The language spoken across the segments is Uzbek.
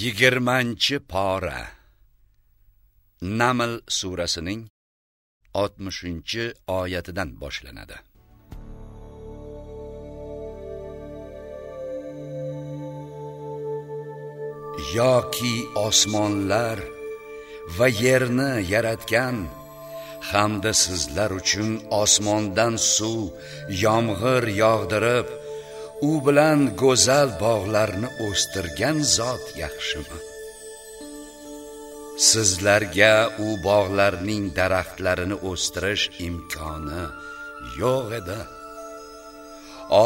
yigirmanchi pora. Naml surasining oltmishinchi oyatidan boshlanadi. Yoki osmonlar va yerni yaratgan hamda sizlar uchun osmondan suv yomg'ir yog'dirib u bilan go'zal bog'larni o'stirgan zot yaxshimi? Sizlarga u bog'larning daraxtlarini o'stirish imkoni yo'q edi.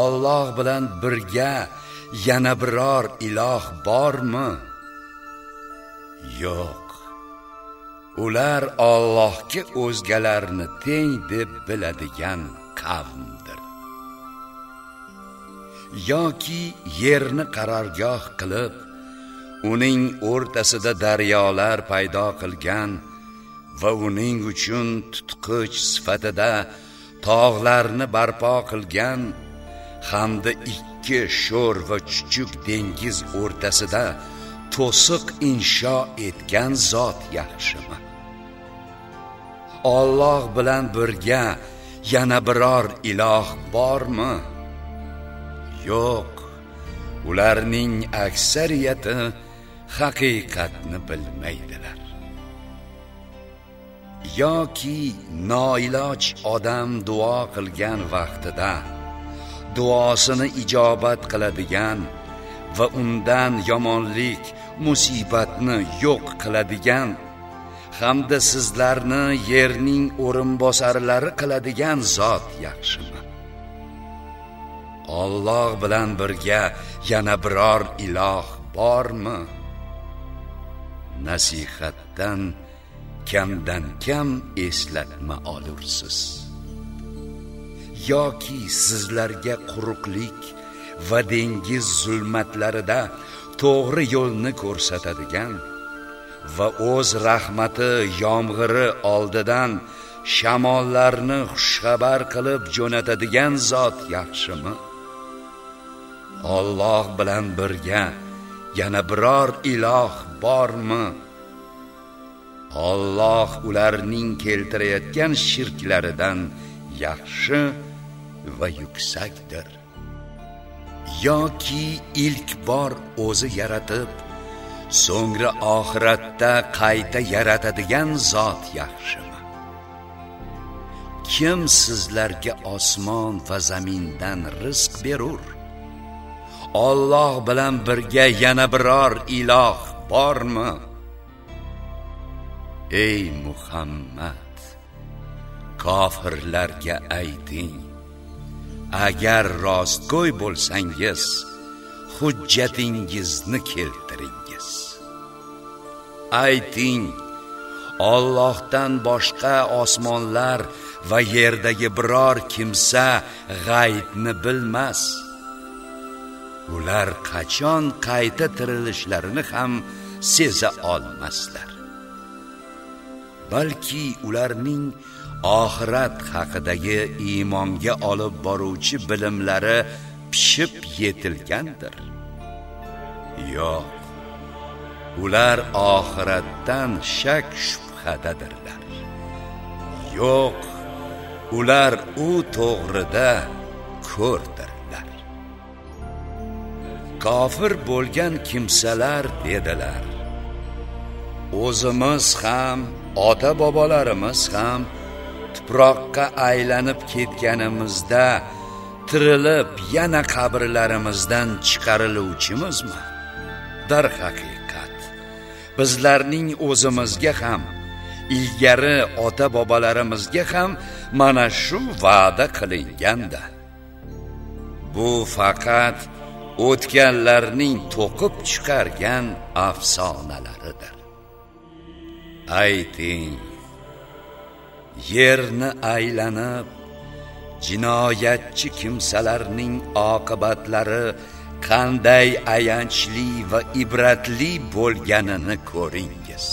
Alloh bilan birga yana biror iloh bormi? Yo'q. Ular Allohga o'zgalarni teng deb biladigan qavmdir yoki yerni qarorgoh qilib uning o'rtasida daryolar paydo qilgan va uning uchun tutqich sifatida tog'larni barpo qilgan hamda ikki sho'r va chuchuk dengiz o'rtasida to'siq insho etgan zot yaxshimi? Alloh bilan birga yana biror iloh bormi? Yo'q. Ularning aksariyati haqiqatni bilmaydilar. Yoki noiloj odam duo qilgan vaqtida duosini ijobat qiladigan va undan yomonlik musibatni yo'q qiladigan hamda sizlarni yerning o'rinbosarlari qiladigan zot yaxshimi? Alloh bilan birga yana biror iloh bormi? Nasihatdan kamdan kam eslatma olursiz. yoki sizlarga quruqlik va dengiz zulmatlarida to'g'ri yo'lni ko'rsatadigan va o'z rahmati yomg'iri oldidan shamollarni xushxabar qilib jo'natadigan zot yaxshimi? Alloh bilan birga yana biror iloh bormi? Alloh ularning keltirayotgan shirklaridan yaxshi va yuksakdir. yoki ilk bor o'zi yaratib, so'ngra oxiratda qayta yaratadigan zot yaxshimi? Kim sizlarga osmon va zamindan rizq berur? Alloh bilan birga yana biror iloh bormi? Ey Muhammad, kofirlarga ayting: Agar rostgo'y bo'lsangiz, hujjatingizni keltiringiz. Ayting: Allohdan boshqa osmonlar va yerdagi biror kimsa g'aybni bilmas. Ular qachon qayta tirilishlarini ham seza olmaslar. Balki ularning oxirat haqidagi iymonga olib boruvchi bilimlari pishib yetilgandir. Yo'q. Ular oxiratdan shak shubhadadirlar. Yo'q. Ular u to'g'rida ko'rdir. Kofir bo'lgan kimsalar dedilar. O'zimiz ham ota bobolarimiz ham tuproqqa aylanib ketganimizda tirilib yana qabrlarimizdan chiqariluvchimizmi? Haqiqat bizlarning o'zimizga ham ilgari ota bobolarimizga ham mana shu va'da qilinganda. Bu faqat o'tganlarning to'qib chiqargan afsonalaridir. Ayting yerni aylanib jinoyatchi kimsalarning oqibatlari qanday ayanchli va ibratli bo'lganini ko'ringiz.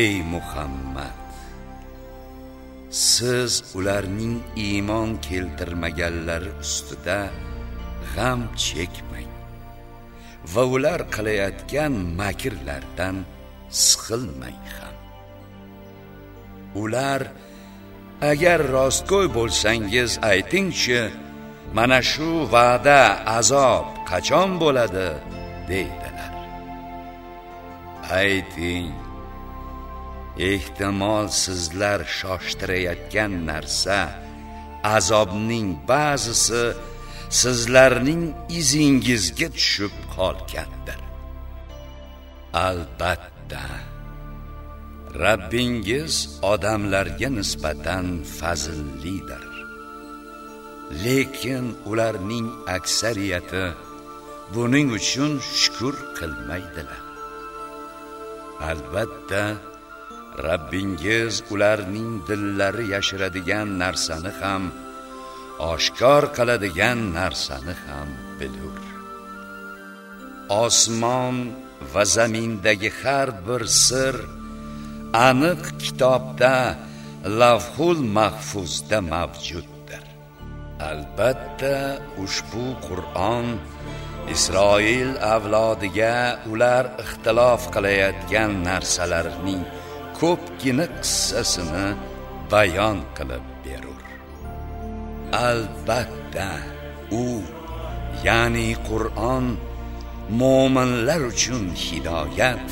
Ey muhammad! Siz ularning iymon keltirmaganlari ustida g'am chekmang. Va ular qilayotgan makrlardan siqilmang ham. Ular agar rostgo'y bo'lsangiz aytingchi mana shu va'da azob qachon bo'ladi deydilar. Ayting. Ehtimol sizlar shoshtirayotgan narsa azobning ba'zisi sizlarning izingizga tushib qolgandir. Albatta Rabbingiz odamlarga nisbatan fazillidir. Lekin ularning aksariyati buning uchun shukr qilmaydilar. Albatta Rabbingiz ularning dillari yashiradigan narsani ham oshkor qiladigan narsani ham bilur. Osmon va zamindagi har bir sir aniq kitobda lavhul mahfuzda mavjuddir. Albatta ushbu qur'on isroil avlodiga ular ixtilof qilayotgan narsalarning ko'pgina qissasini bayon qilib berur. Albatta u ya'ni qur'on mo'minlar uchun hidoyat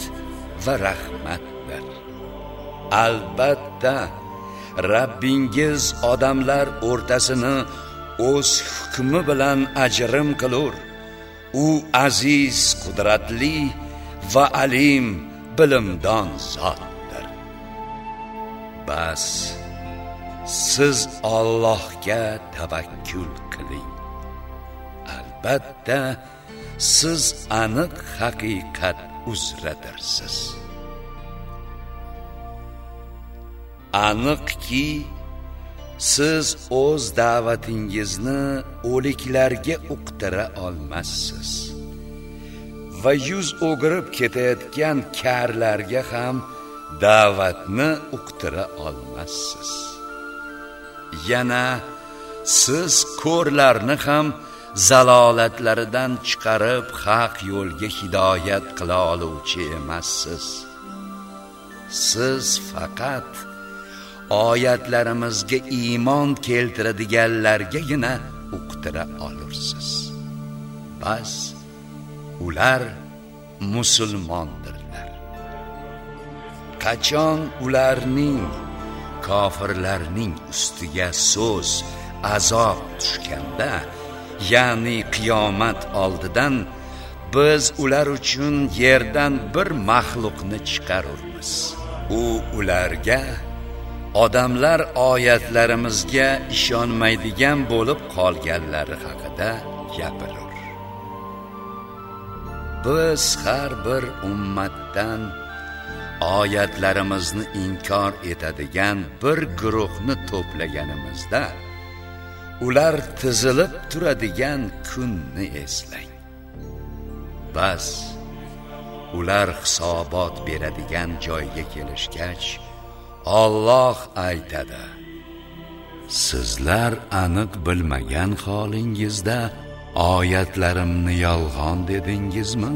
va rahmatdir. Albatta Rabbingiz odamlar o'rtasini o'z hukmi bilan ajrim qilur. U aziz qudratli va alim bilimdon zot. Bas siz Allohga tavakkul qiling. Albatta siz aniq haqiqat uzradirsiz. Aniqki siz o'z da'vatingizni o'liklarga uqtira olmassiz va yuz o'girib ketayotgan karlarga ham da'vatni uqtira olmassiz yana siz ko'rlarni ham zalolatlaridan chiqarib haq yo'lga hidoyat qila oluvchi emassiz. Siz faqat oyatlarimizga iymon keltiradiganlargagina uqtira olursiz. Bas ular musulmon qachon ularning kofirlarning ustiga so'z azob tushganda ya'ni qiyomat oldidan biz ular uchun yerdan bir maxluqni chiqarurmiz. U ularga odamlar oyatlarimizga ishonmaydigan bo'lib qolganlari haqida gapirur. Biz har bir ummatdan oyatlarimizni inkor etadigan bir guruhni to'plaganimizda ular tizilib turadigan kunni eslang. Bas ular hisobot beradigan joyga kelishgach Alloh aytadi sizlar aniq bilmagan holingizda oyatlarimni yolg'on dedingizmi?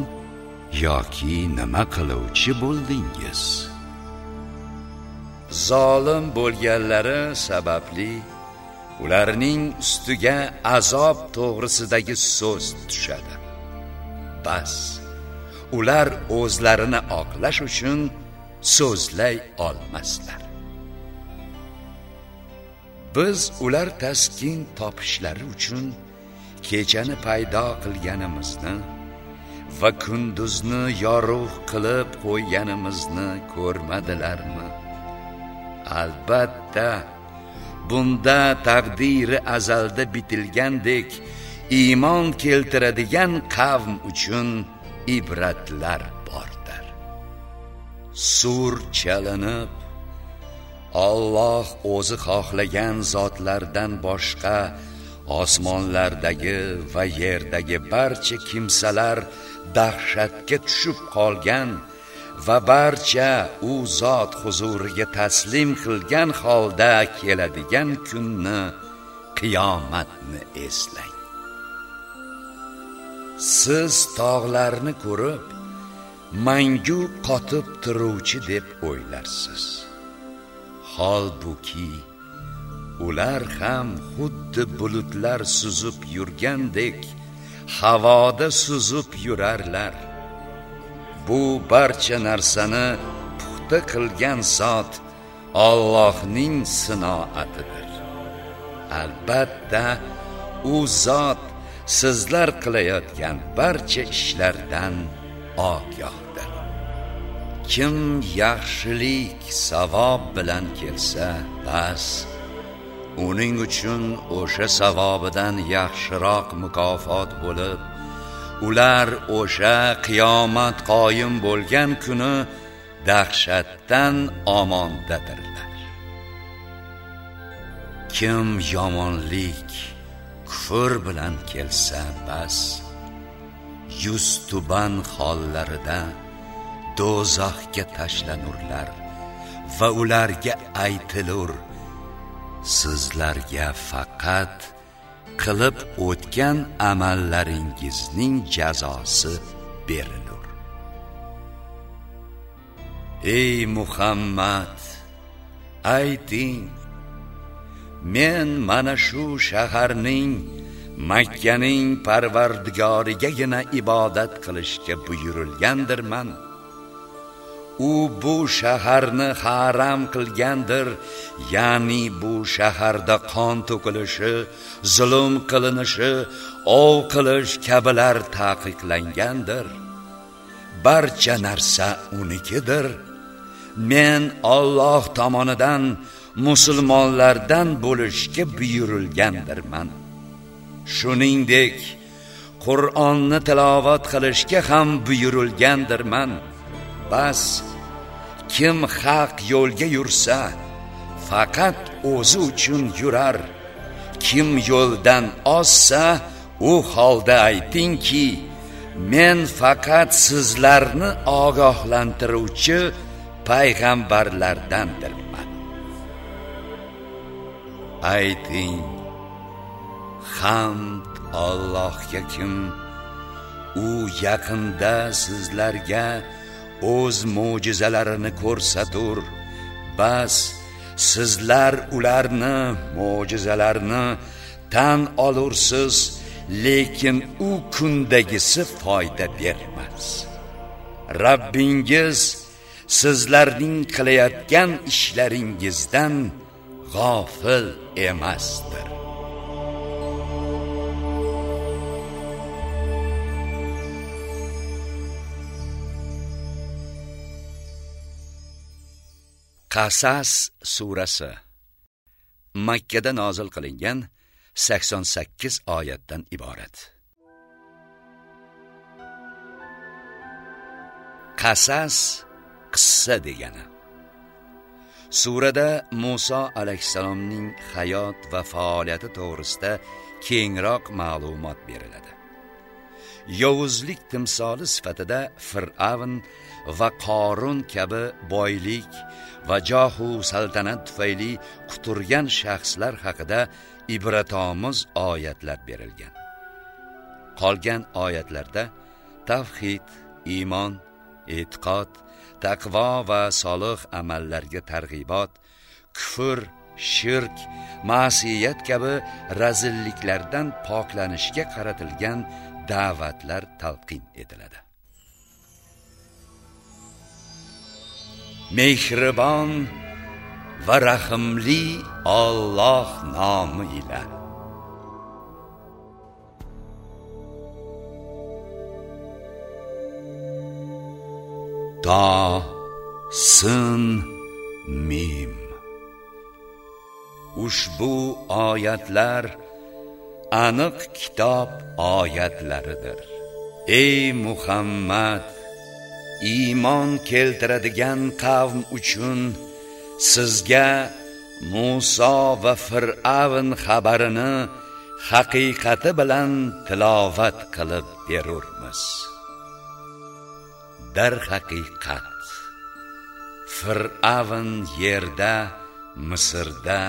Yoki nima qiluvchi bo'ldingiz? Zolim bo'lganlari sababli ularning ustiga azob to'g'risidagi so'z tushadi. Bas ular o'zlarini oqlash uchun so'zlay olmaslar. Biz ular taskin topishlari uchun kechani paydo qilganimizni va kunduzni yorug' qilib qo'yganimizni ko'rmadilarmi? Albatta bunda taqdiri azalda bitilgandek iymon keltiradigan qavm uchun ibratlar bordir. Sur chalinib Alloh o'zi xohlagan zotlardan boshqa osmonlardagi va yerdagi barcha kimsalar dahshatga tushib qolgan va barcha u zot huzuriga taslim qilgan holda keladigan kunni qiyomatni eslang. Siz tog'larni ko'rib mangu qotib turuvchi deb o'ylarsiz. Holbuki ular ham xuddi bulutlar suzib yurgandek havoda suzib yurarlar. Bu barcha narsani puxta qilgan zot Allohning sinoatidir. Albatta u zot sizlar qilayotgan barcha ishlardan ogohdir. Kim yaxshilik savob bilan kelsa bas uning uchun o'sha savobidan yaxshiroq mukofot bo'lib ular o'sha qiyomat qoyim bo'lgan kuni dahshatdan omondadirlar. Kim yomonlik kufr bilan kelsa bas yuz tuban hollarida do'zaxga tashlanurlar va ularga aytilur sizlarga faqat qilib o'tgan amallaringizning jazosi berilur. Ey muhammad ayting men mana shu shaharning makkaning parvardigorigagina ibodat qilishga buyurilgandirman. U bu shaharni haram qilgandir. Ya'ni bu shaharda qon to'kilishi zulm qilinishi ov qilish kabilar taqiqlangandir. Barcha narsa unikidir. Men Alloh tomonidan musulmonlardan bo'lishga buyurilgandirman. Shuningdek qur'onni tilovat qilishga ham buyurilgandirman. Bas kim haq yo'lga yursa faqat o'zi uchun yurar. Kim yo'ldan ozsa u holda aytingki men faqat sizlarni ogohlantiruvchi payg'ambarlardandirman. Ayting hamd Allohga kim? U yaqinda sizlarga o'z mo'jizalarini ko'rsatur bas sizlar ularni mo'jizalarni tan olursiz lekin u kundagisi foyda bermas. Rabbingiz sizlarning qilayotgan ishlaringizdan g'ofil emasdir. Qasas surasi. Makkada nozil qilingan 88 oyatdan iborat. Qasas qissa degani. Surada Musa alayhisalomning hayot va faoliyati to'g'risida kengroq ma'lumot beriladi. Yovuzlik timsoli sifatida fir'avn va qorun kabi boylik va johu saltanat tufayli quturgan shaxslar haqida ibratomuz oyatlar berilgan. Qolgan oyatlarda tavhid iymon e'tiqod taqvo va solih amallarga targ'ibot kufr shirk ma'siyat kabi razilliklardan poklanishga qaratilgan da'vatlar talqin etiladi. Mehribon va rahimli Alloh nomi bilan to sin mim. Ushbu oyatlar aniq kitob oyatlaridir. Ey muhammad! Iymon keltiradigan qavm uchun sizga Musa va Fir'avn xabarini haqiqati bilan tilovat qilib berurmiz. Dar haqiqat fir'avn yerda misrda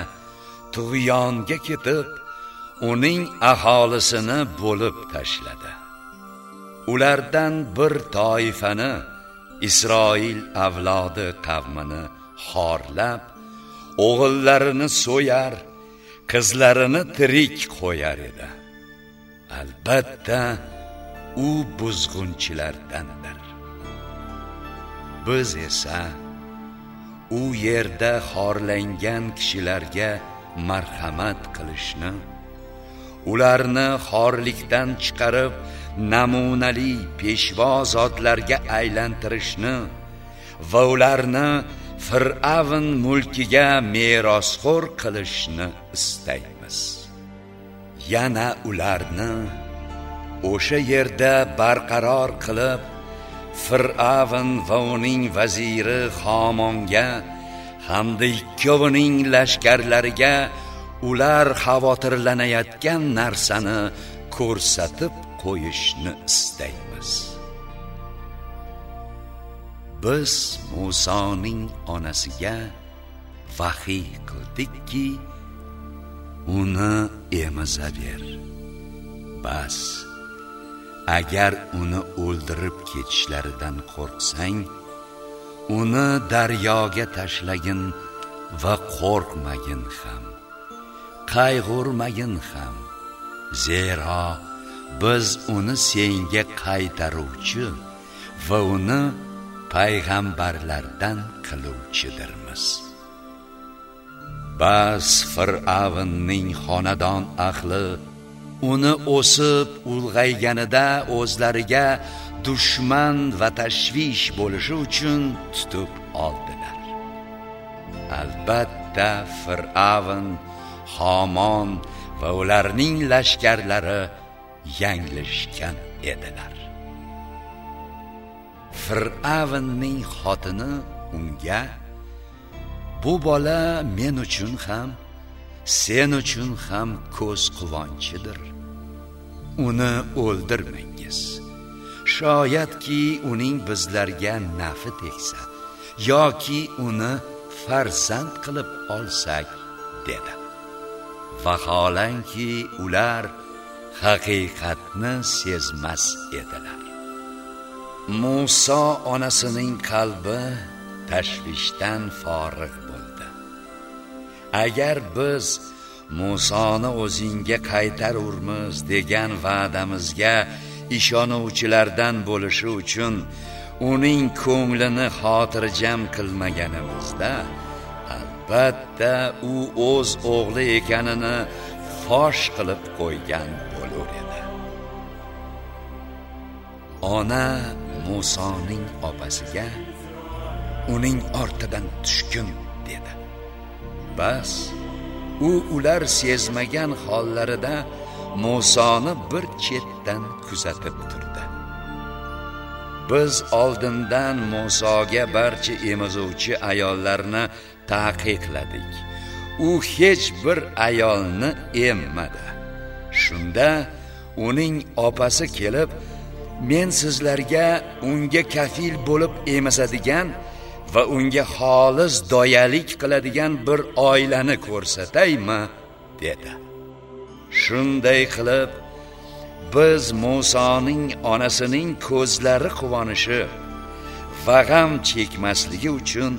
tug'yonga ketib uning aholisini bo'lib tashladi. Ulardan bir toifani isroil avlodi qavmini xorlab o'g'illarini so'yar qizlarini tirik qo'yar edi. Albatta u buzg'unchilardandir. Biz esa u yerda xorlangan kishilarga marhamat qilishni ularni xorlikdan chiqarib namunali peshvo zotlarga aylantirishni va ularni fir'avn mulkiga merosxo'r qilishni istaymiz. Yana ularni o'sha yerda barqaror qilib fir'avn va uning vaziri xomonga hamda ikkovining lashkarlariga ular xavotirlanayotgan narsani ko'rsatib qo'yishni istaymiz biz Musoning onasiga vahiy qildikki uni emizaver bas agar uni o'ldirib ketishlaridan qo'rqsang uni daryoga tashlagin va qo'rqmagin ham qayg'urmagin ham zero biz uni senga qaytaruvchi va uni payg'ambarlardan qiluvchidirmiz. Bas fir'avnning xonadon ahli uni o'sib ulg'ayganida o'zlariga dushman va tashvish bo'lishi uchun tutib oldilar. Albatta fir'avn homon va ularning lashkarlari yanglishgan edilar. Fir'avnning xotini unga bu bola men uchun ham sen uchun ham ko'z quvonchidir. Uni o'ldirmangiz. Shoyatki uning bizlarga nafi tegsa yoki uni farzand qilib olsak dedi. Vaholanki ular haqiqatni sezmas edilar. Musa onasining qalbi tashvishdan forig' bo'ldi. Agar biz Musoni o'zingga qaytarurmiz degan va'damizga ishonuvchilardan bo'lishi uchun uning ko'nglini xotirjam qilmaganimizda albatta u o'z o'g'li ekanini fosh qilib qo'ygan bo'lur ona Musoning opasiga uning ortidan tushgin dedi. Bas u ular sezmagan hollarida Musoni bir chetdan kuzatib turdi. Biz oldindan Musoga barcha emizuvchi ayollarni taqiqladik. U hech bir ayolni emmadi. Shunda uning opasi kelib men sizlarga unga kafil bo'lib emasadigan va unga xolis doyalik qiladigan bir oilani ko'rsataymi? dedi. Shunday qilib biz Musoning onasining ko'zlari quvonishi va g'am chekmasligi uchun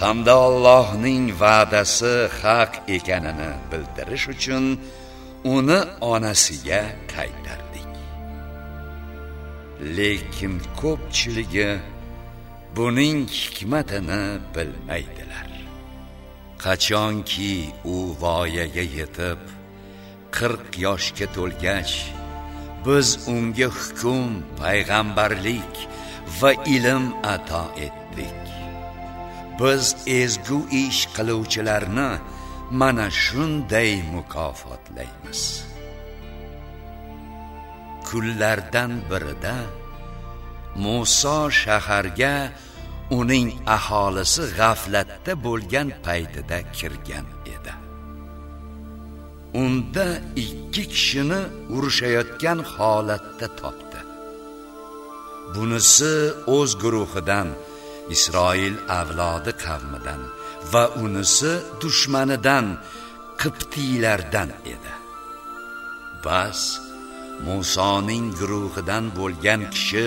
hamda Allohning va'dasi haq ekanini bildirish uchun uni onasiga qaytardik. Lekin ko'pchiligi buning hikmatini bilmaydilar. Qachonki u voyaga yetib 40 yoshga to'lgach biz unga hukm payg'ambarlik va ilm ato etdik. Biz ezgu ish qiluvchilarni mana shunday mukofotlaymiz kunlardan birida Musa shaharga uning aholisi g'aflatda bo'lgan paytida kirgan edi. Unda ikki kishini urushayotgan holatda topdi. Bunisi o'z guruhidan, Isroil avlodi qavmidan va unisi dushmanidan, Qibtiylardan edi. Bas Musoning guruhidan bo'lgan kishi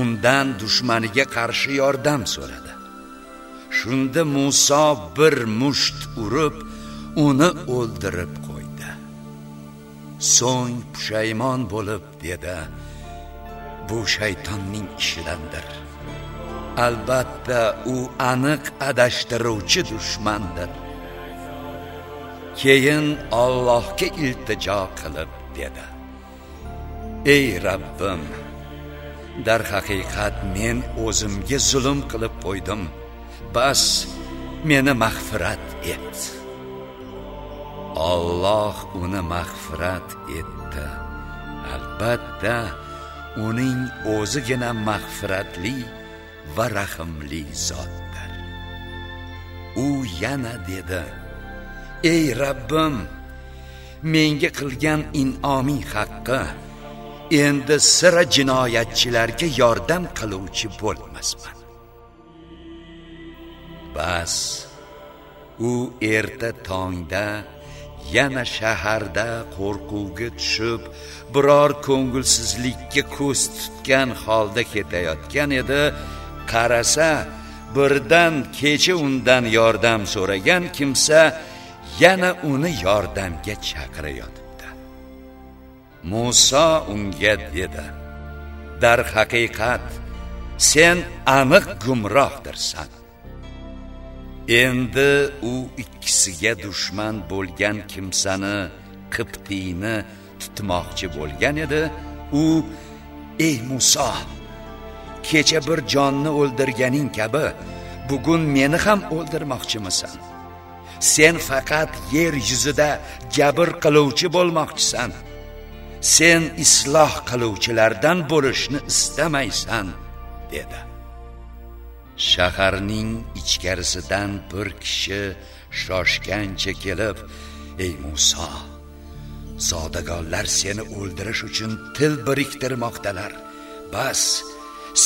undan dushmaniga qarshi yordam so'radi. Shunda Muso bir musht urib uni o'ldirib qo'ydi. So'ng pushaymon bo'lib dedi bu shaytonning ishidandir. Albatta u aniq adashtiruvchi dushmandir. Keyin Allohga iltijo qilib dedi. Ey rabbim dar haqiqat men o'zimga zulm qilib qo'ydim. Bas meni mag'firat et. Alloh uni mag'firat etdi. Albatta uning o'zigina mag'firatli va rahimli zotdir u yana dedi ey rabbim menga qilgan in'oming haqqi endi sira jinoyatchilarga yordam qiluvchi bo'lmasman. Bas u erta tongda yana shaharda qo'rquvga tushib biror ko'ngilsizlikka ko'z tutgan holda ketayotgan edi. Qarasa birdan kecha undan yordam so'ragan kimsa yana uni yordamga chaqirayotibdi. Musa unga dedi dar haqiqat sen aniq gumrohdirsan. Endi u ikkisiga dushman bo'lgan kimsani qibtiyni tutmoqchi bo'lgan edi. U ey Musa kecha bir jonni o'ldirganing kabi bugun meni ham o'ldirmoqchimisan. Sen faqat yer yuzida jabr qiluvchi bo'lmoqchisan. Sen isloh qiluvchilardan bo'lishni istamaysan dedi. Shaharning ichkarisidan bir kishi shoshgancha kelib ey Musa zodagonlar seni o'ldirish uchun til biriktirmoqdalar. Bas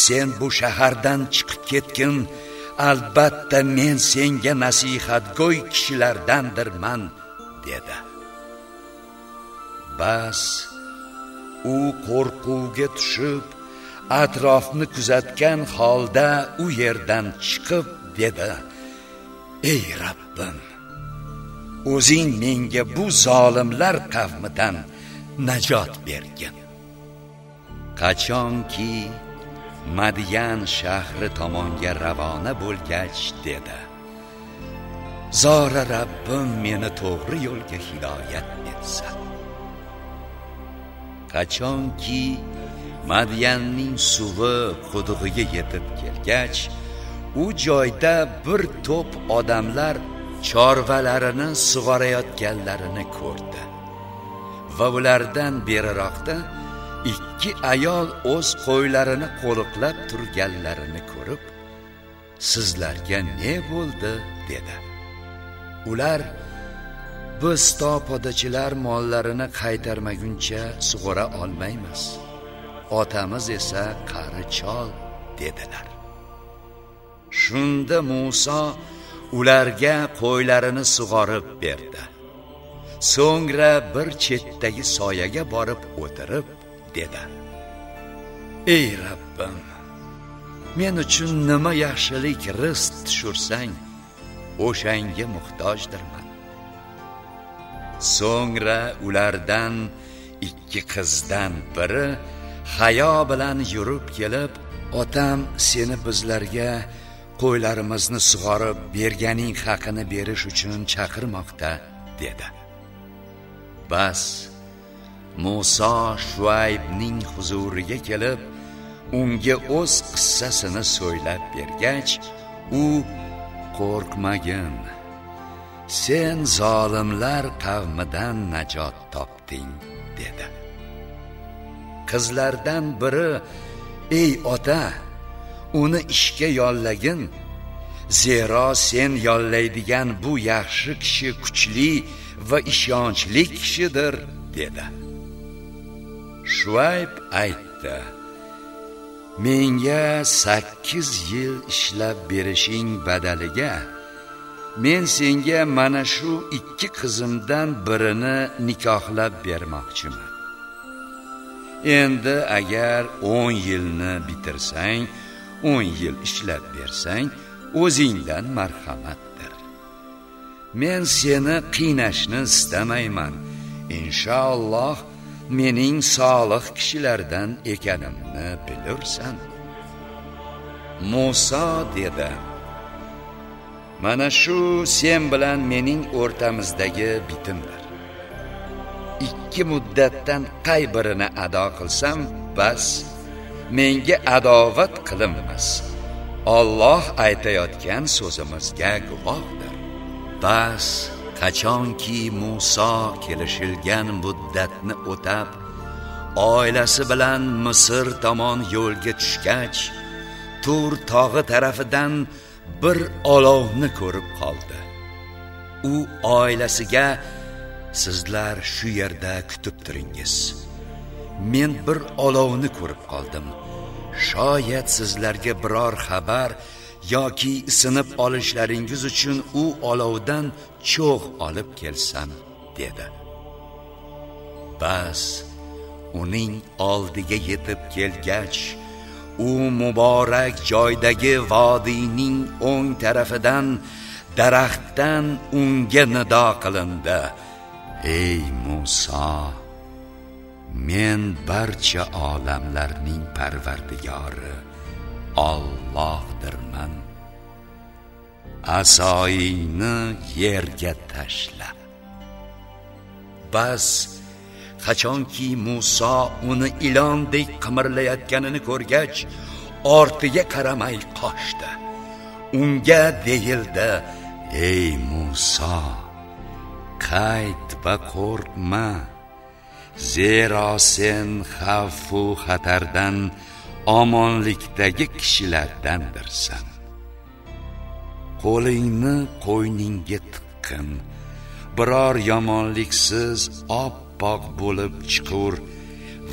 sen bu shahardan chiqib ketgin. Albatta men senga nasihatgo'y kishilardandirman dedi. Bas u qo'rquvga tushib atrofni kuzatgan holda u yerdan chiqib dedi. Ey rabbim o'zing menga bu zolimlar qavmidan najot bergin. Qachonki madyan shahri tomonga ravona bo'lgach dedi. Zora rabbim meni to'g'ri yo'lga hidoyat etsin qachonki madyanning suvi qudug'iga yetib kelgach u joyda bir to'p odamlar chorvalarini sug'orayotganlarini ko'rdi. Va ulardan beriroqda ikki ayol o'z qo'ylarini qo'riqlab turganlarini ko'rib sizlarga ne bo'ldi? dedi. Ular biz to podachilar mollarini qaytarmaguncha sug'ora olmaymiz. Otamiz esa qari chol dedilar. Shunda Musa ularga qo'ylarini sug'orib berdi. So'ngra bir chetdagi soyaga borib o'tirib dedi. Ey rabbim men uchun nima yaxshilik rizq tushursang o'shanga muhtojdirman. So'ngra ulardan ikki qizdan biri hayo bilan yurib kelib otam seni bizlarga qo'ylarimizni sug'orib berganing haqini berish uchun chaqirmoqda dedi. Bas Musa Shuaybning huzuriga kelib unga o'z qissasini so'ylab bergach u qo'rqmagin sen zolimlar qavmidan najot topding dedi. Qizlardan biri ey ota uni ishga yollagin zero sen yollaydigan bu yaxshi kishi kuchli va ishonchli kishidir dedi. Shuayb aytdi menga sakkiz yil ishlab berishing badaliga men senga mana shu ikki qizimdan birini nikohlab bermoqchiman. Endi agar 10 yilni bitirsang 10 yil ishlab bersang o'zingdan marhamatdir. Men seni qiynashni istamayman. Inshaalloh mening solih kishilardan ekanimni bilursan. Musa dedi mana shu sen bilan mening o'rtamizdagi bitimdir. Ikki muddatdan qay birini ado qilsam bas menga adovat qilinmas Alloh aytayotgan so'zimizga guvohdir. Bas. Qachonki Musa kelishilgan muddatni o'tab oilasi bilan Misr tomon yo'lga tushgach Tur tog'i tarafidan bir olovni ko'rib qoldi. U oilasiga sizlar shu yerda kutib turingiz. Men bir olovni ko'rib qoldim. Shoyat sizlarga biror xabar yoki isinib olishlaringiz uchun u olovdan cho'g' olib kelsam dedi. Bas uning oldiga yetib kelgach u muborak joydagi vodiyning o'ng tarafidan daraxtdan unga nido qilindi. Ey Musa men barcha olamlarning parvardigori Allohdirman. Asoyingni yerga tashla. Bas qachonki Musa uni ilondek qimirlayotganini ko'rgach ortiga qaramay qochdi. Unga deyildi ey Musa qayt va qo'rqma. Zero sen xavfu xatardan omonlikdagi kishilardandirsan. Qo'lingni qo'yningga tiqqin. Biror yomonliksiz oppoq bo'lib chiqur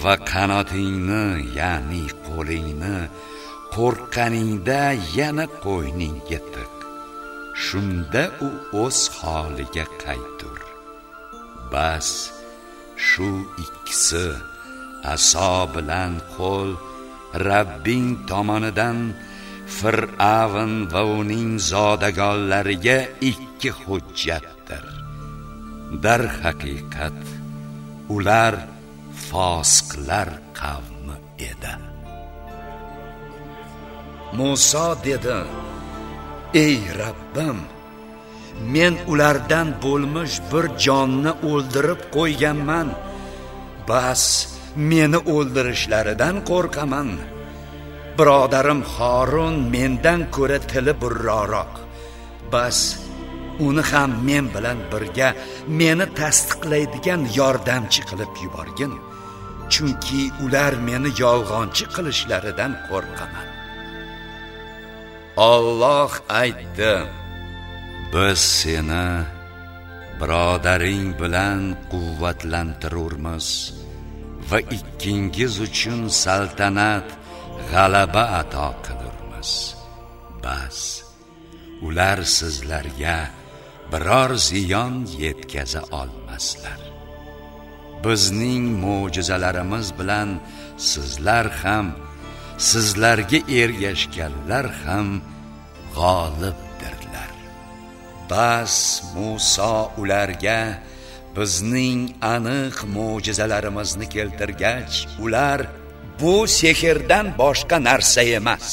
va qanotingni ya'ni qo'lingni qo'rqqaningda yana qo'yningga tiq. Shunda u o'z holiga qaytur. Bas shu ikkisi aso bilan qo'l Rabbing tomonidan Fir'avn va uning zodagonlariga ikki hujjatdir. Dar haqiqat ular fosiqlar qavmi edi. Musa dedi: Ey Rabbim, men ulardan bo'lmish bir jonni o'ldirib qo'yganman. Bas meni o'ldirishlaridan qo'rqaman. Birodarim Xorun mendan ko'ra tili burroroq. Bas uni ham men bilan birga meni tasdiqlaydigan yordamchi qilib yuborgin. Chunki ular meni yolg'onchi qilishlaridan qo'rqaman. Alloh aytdi: Biz seni birodaring bilan quvvatlantirurmiz va ikkingiz uchun saltanat g'alaba ato qilurmiz. Bas ular sizlarga biror ziyon yetkaza olmaslar. Bizning mo'jizalarimiz bilan sizlar ham sizlarga ergashganlar ham g'olibdirlar. Bas Musa ularga bizning aniq mo'jizalarimizni keltirgach ular bu sehrdan boshqa narsa emas.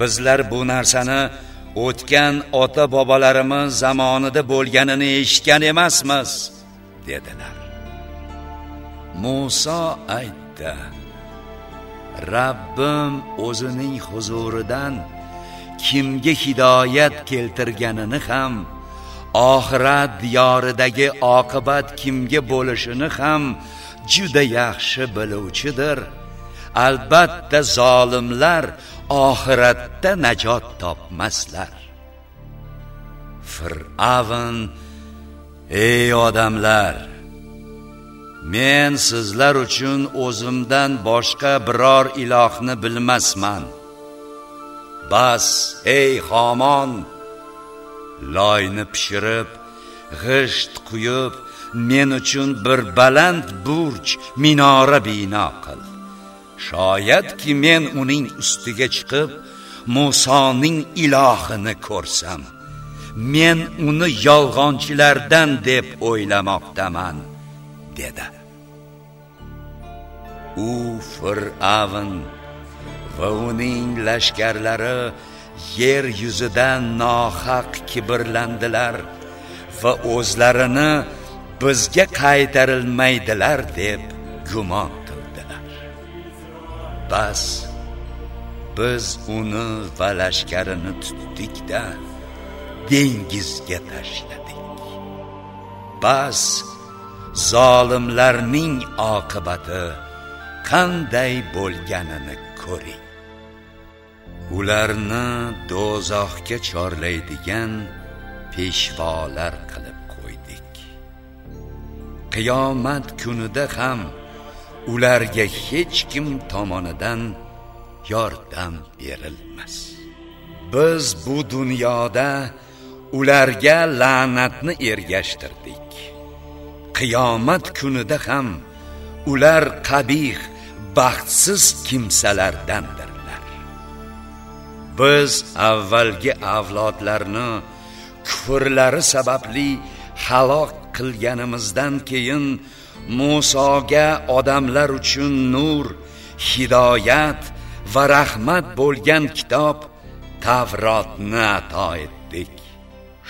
Bizlar bu narsani o'tgan ota bobolarimiz zamonida bo'lganini eshitgan emasmiz dedilar. Musa aytdi Rabbim o'zining huzuridan kimga hidoyat keltirganini ham oxirat diyoridagi oqibat kimga bo'lishini ham juda yaxshi biluvchidir. Albatta zolimlar oxiratda najot topmaslar. Fir'avn ey odamlar men sizlar uchun o'zimdan boshqa biror ilohni bilmasman. Bas ey xomon loyni pishirib g'isht quyib men uchun bir baland burch minora bino qil. Shoyatki men uning ustiga chiqib Musoning ilohini ko'rsam men uni yolg'onchilardan deb o'ylamoqdaman dedi. U fir'avn va uning lashkarlari yer yuzidan nohaq kibrlandilar va o'zlarini bizga qaytarilmaydilar deb gumon qildilar. Bas biz uni va lashkarini tutdikda dengizga tashladik. Bas zolimlarning oqibati qanday bo'lganini ko'ring. Ularni do'zaxga chorlaydigan peshvolar qilib qiyomat kunida ham ularga hech kim tomonidan yordam berilmas. Biz bu dunyoda ularga la'natni ergashtirdik. Qiyomat kunida ham ular qabih baxtsiz kimsalardandirlar. Biz avvalgi avlodlarni kufrlari sababli halok qilganimizdan keyin Musoga odamlar uchun nur, hidoyat va rahmat bo'lgan kitob Tavrotni ato etdik.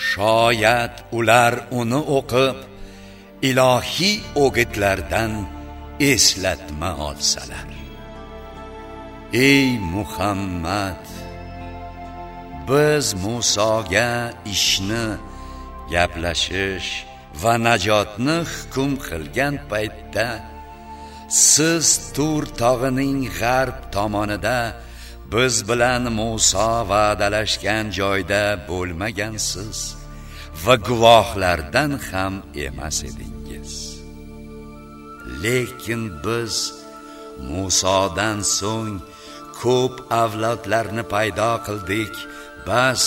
Shoyat ular uni o'qib, ilohiy o'gitlardan eslatma olsalar. Ey Muhammad, biz Musoga ishni gaplashish va najotni hukm qilgan paytda siz tur tog'ining g'arb tomonida biz bilan Muso va'dalashgan joyda bo'lmagansiz va guvohlardan ham emas edingiz. Lekin biz Musodan so'ng ko'p avlodlarni paydo qildik. Bas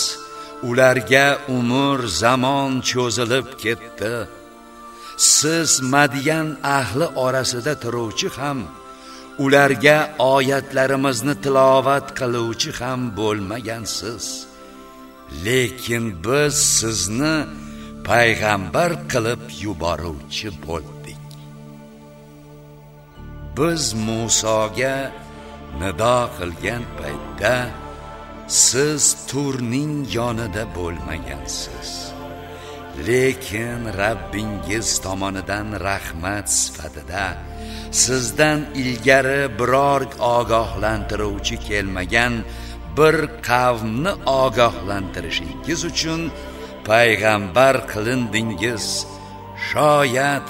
ularga umr zamon cho'zilib ketdi. Siz madyan ahli orasida turuvchi ham ularga oyatlarimizni tilovat qiluvchi ham bo'lmagansiz. Lekin biz sizni payg'ambar qilib yuboruvchi bo'ldik. Biz Musoga nido qilgan paytda siz turning yonida bo'lmagansiz. Lekin Rabbingiz tomonidan rahmat sifatida sizdan ilgari biror ogohlantiruvchi kelmagan bir qavmni ogohlantirishingiz uchun payg'ambar qilindingiz. Shoyat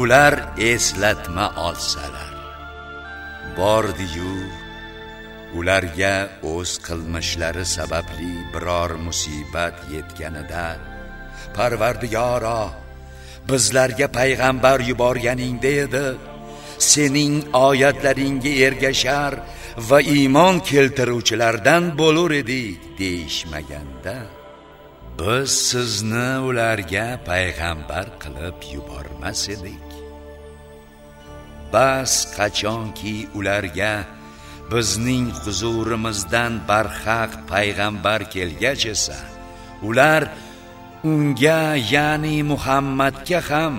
ular eslatma olsalar. Bordiyu ularga o'z qilmishlari sababli biror musibat yetganida parvardigoro bizlarga payg'ambar yuborganingda edi sening oyatlaringga ergashar va iymon keltiruvchilardan bo'lar edik deyishmaganda biz sizni ularga payg'ambar qilib yubormas edik. Bas qachonki ularga bizning huzurimizdan barhaq payg'ambar kelgach esa ular unga ya'ni muhammadga ham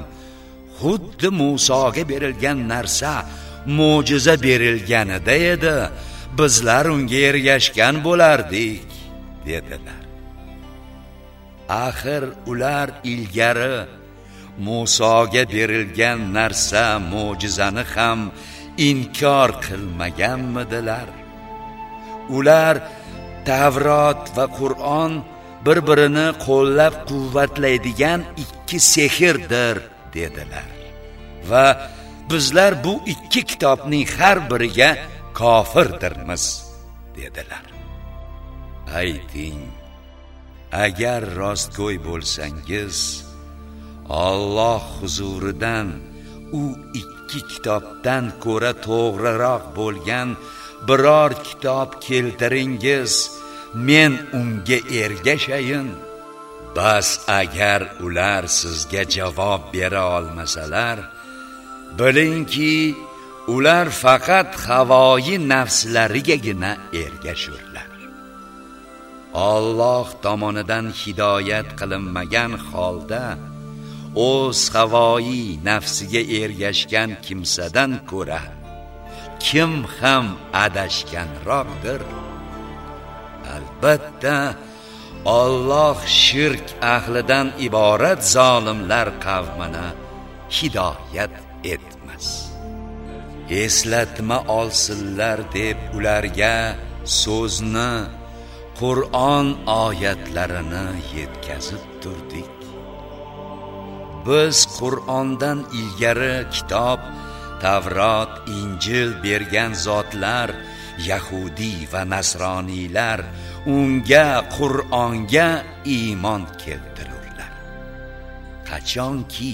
xuddi Musoga berilgan narsa mo'jiza berilganida edi. Bizlar unga ergashgan bo'lardik dedilar. Axir ular ilgari Musoga berilgan narsa mo'jizani ham inkor qilmaganmidilar. Ular Tavrot va Qur'on bir-birini qo'llab quvvatlaydigan ikki sehrdir dedilar. Va bizlar bu ikki kitobning har biriga kofirdirmiz dedilar. Ayting agar rostgo'y bo'lsangiz Alloh huzuridan u ikki kitobdan ko'ra to'g'riroq bo'lgan. Biror kitob keltiringiz men unga ergashayin. Bas agar ular sizga javob bera olmasalar bilingki ular faqat havoyi nafslarigagina ergashurlar. Alloh tomonidan hidoyat qilinmagan holda o'z havoyi nafsiga ergashgan kimsadan ko'ra kim ham adashganroqdir? Albatta Alloh shirk ahlidan iborat zolimlar qavmini hidoyat etmas. Eslatma olsinlar deb ularga so'zni Qur'on oyatlarini yetkazib turdik. Biz Qur'ondan ilgari kitob Tavrot, Injil bergan zotlar Yahudi va Nasroniylar unga Qur'onga iymon keltirurlar. Qachonki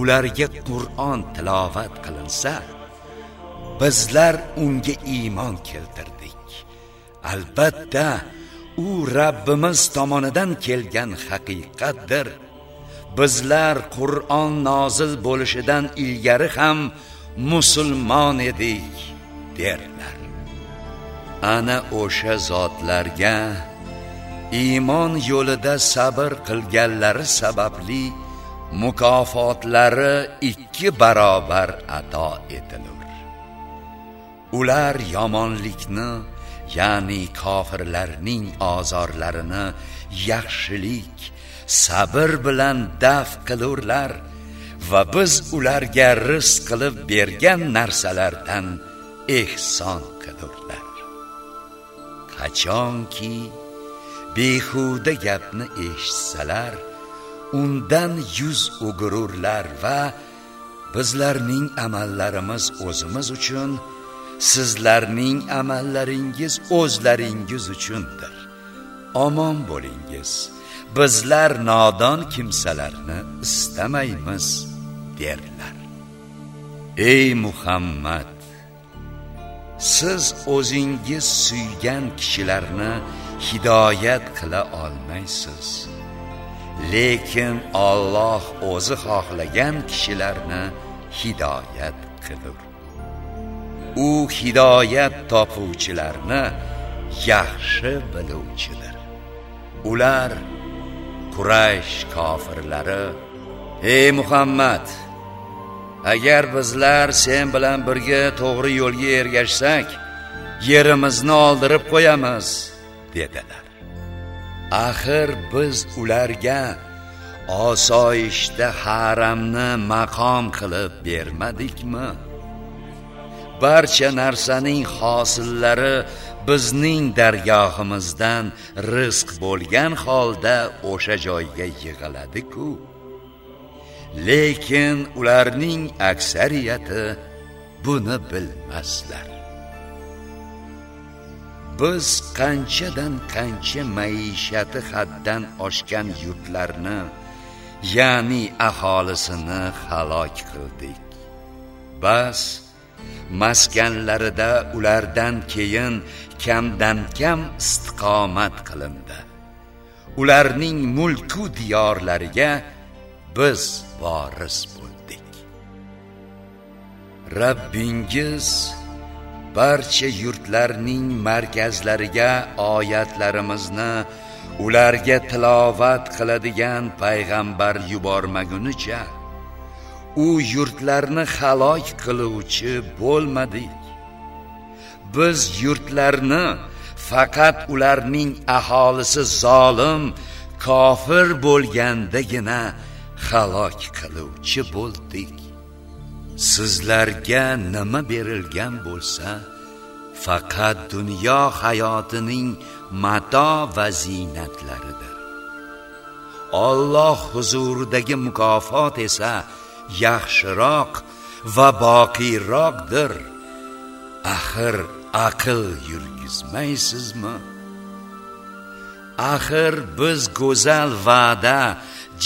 ularga Qur'on tilovat qilinsa, bizlar unga iymon keltirdik. Albatta, u Rabbimiz tomonidan kelgan haqiqatdir. Bizlar Qur'on nozil bo'lishidan ilgari ham musulmon edik derlar ana o'sha zotlarga iymon yo'lida sabr qilganlari sababli mukofotlari ikki barobar ato etilur. Ular yomonlikni ya'ni kofirlarning ozorlarini yaxshilik sabr bilan daf qilurlar va biz ularga rizq qilib bergan narsalardan ehson qilurlar. Qachonki behuda gapni eshitsalar undan yuz o'girurlar va bizlarning amallarimiz o'zimiz uchun sizlarning amallaringiz o'zlaringiz uchundir. Omon bo'lingiz. Bizlar nodon kimsalarni istamaymiz derlar. Ey muhammad siz o'zingiz suygan kishilarni hidoyat qila olmaysiz. Lekin Alloh o'zi xohlagan kishilarni hidoyat qilur. U hidoyat topuvchilarni yaxshi biluvchidir. Ular Quraysh kofirlari ey Muhammad agar bizlar sen bilan birga to'g'ri yo'lga ergashsak yerimizni oldirib qo'yamiz dedilar. Axir biz ularga osoyishta haramni maqom qilib bermadikmi? Barcha narsaning hosillari bizning dargohimizdan rizq bo'lgan holda o'sha joyga yig'iladi-ku. Lekin ularning aksariyati buni bilmaslar. Biz qanchadan qancha maishati haddan oshgan yurtlarni, ya'ni aholisini halok qildik. Bas maskanlarida ulardan keyin kamdan kam istiqomat qilindi. Ularning mulku diyorlariga biz voris bo'ldik. Rabbingiz barcha yurtlarning markazlariga oyatlarimizni ularga tilovat qiladigan payg'ambar yubormagunicha u yurtlarni halok qiluvchi bo'lmadik. Biz yurtlarni faqat ularning aholisi zolim kofir bo'lgandagina halok qiluvchi bo'ldik. Sizlarga nima berilgan bo'lsa faqat dunyo hayotining mato va ziynatlaridir Alloh huzuridagi mukofot esa yaxshiroq va boqiyroqdir. Axir aql yurgizmaysizmi? Axir biz go'zal va'da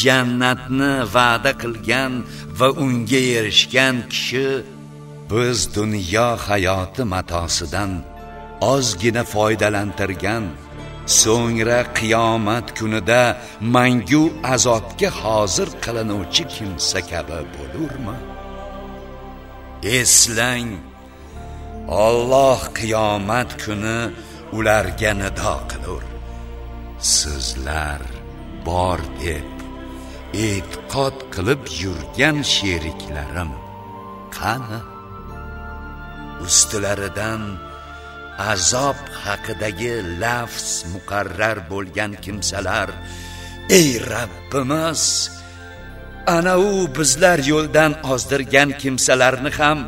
jannatni va'da qilgan va unga erishgan kishi biz dunyo hayoti matosidan ozgina foydalantirgan so'ngra qiyomat kunida mangu azobga hozir qilinuvchi kimsa kabi bo'lurmi? Eslang Alloh qiyomat kuni ularga nido qilur. Sizlar bor deb e'tiqod qilib yurgan sheriklarim qani? Ustilaridan azob haqidagi lafz muqarrar bo'lgan kimsalar ey Rabbimiz ana u bizlar yo'ldan ozdirgan kimsalarni ham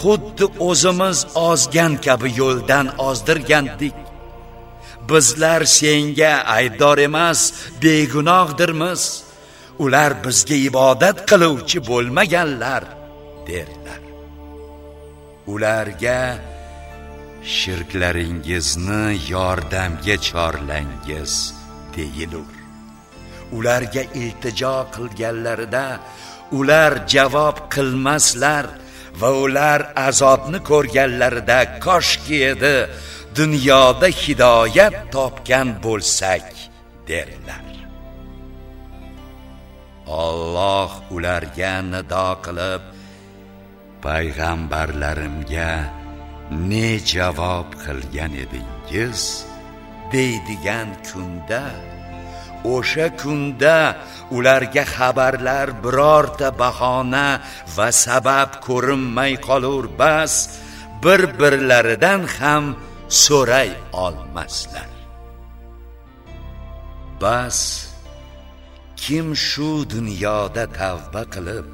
xuddi o'zimiz ozgan kabi yo'ldan ozdirgandik. Bizlar senga aybdor emas begunohdirmiz. Ular bizga ibodat qiluvchi bo'lmaganlar derlar. Ularga shirklaringizni yordamga chorlangiz deyilur. Ularga iltijo qilganlarida ular javob qilmaslar va ular azobni ko'rganlarida koshki edi dunyoda hidoyat topgan bo'lsak derlar. Alloh ularga nido qilib payg'ambarlarimga ne javob qilgan edingiz? Deydigan kunda o'sha kunda ularga xabarlar birorta bahona va sabab ko'rinmay qolur bas bir birlaridan ham so'ray olmaslar. Bas kim shu dunyoda tavba qilib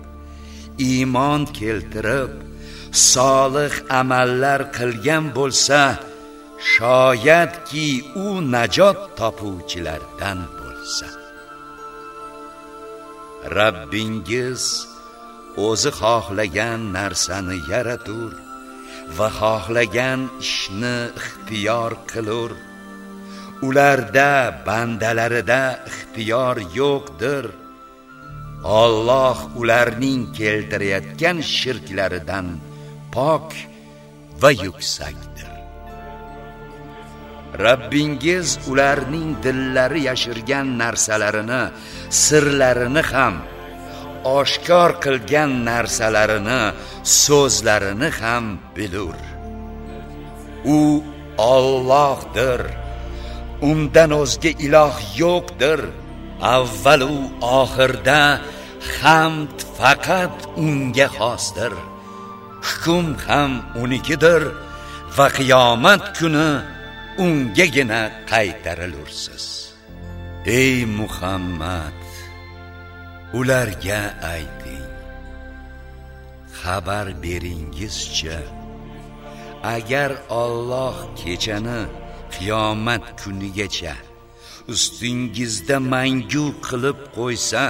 iymon keltirib solih amallar qilgan bo'lsa shoyatki u najot topuvchilardan bo'lsa. Rabbingiz o'zi xohlagan narsani yaratur va xohlagan ishni ixtiyor qilur. Ularda bandalarida ixtiyor yo'qdir. Alloh ularning keltirayotgan shirklaridan pok va yuksakdir. Rabbingiz ularning dillari yashirgan narsalarini sirlarini ham oshkor qilgan narsalarini so'zlarini ham bilur. U Allohdir. Undan o'zga iloh yo'qdir. Avvalu oxirda hamd faqat unga xosdir. Hukm ham unikidir va qiyomat kuni ungagina qaytarilursiz. Ey muhammad ularga ayting xabar beringizchi agar Alloh kechani qiyomat kunigacha ustingizda mangu qilib qo'ysa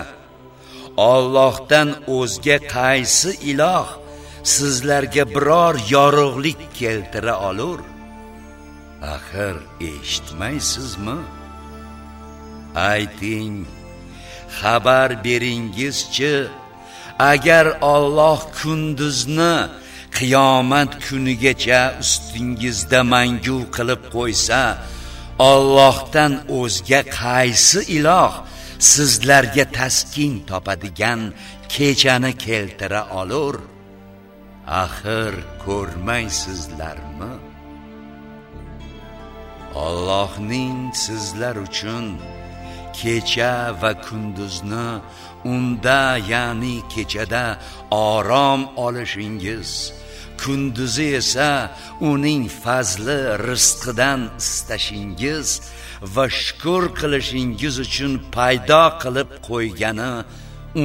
Allohdan o'zga qaysi iloh sizlarga biror yorug'lik keltira olur? Axir eshitmaysizmi? Ayting xabar beringizchi agar Alloh kunduzni qiyomat kunigacha ustingizda mangu qilib qo'ysa Allohdan o'zga qaysi iloh sizlarga taskin topadigan kechani keltira olur? Axir ko'rmaysizlarmi? Allohning sizlar uchun kecha va kunduzni unda ya'ni kechada orom olishingiz kunduzi esa uning fazli rizqidan istashingiz va shukr qilishingiz uchun paydo qilib qo'ygani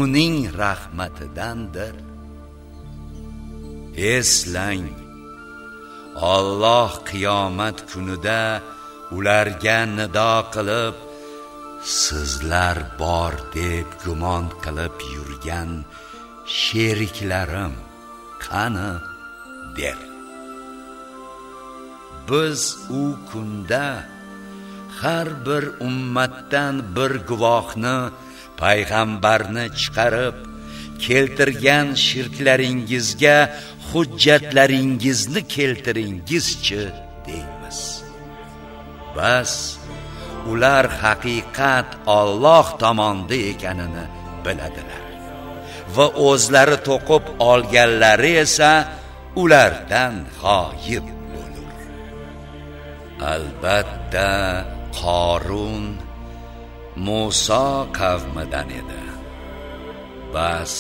uning rahmatidandir. Eslang Alloh qiyomat kunida ularga nido qilib sizlar bor deb gumon qilib yurgan sheriklarim qani? Der. Biz u kunda har bir ummatdan bir guvohni payg'ambarni chiqarib keltirgan shirklaringizga hujjatlaringizni keltiringizchi deymiz. Bas ular haqiqat Alloh tomonda ekanini biladilar. Va o'zlari to'qib olganlari esa ulardan g'oyib bo'lur. Albatta qorun Musa qavmidan edi. Bas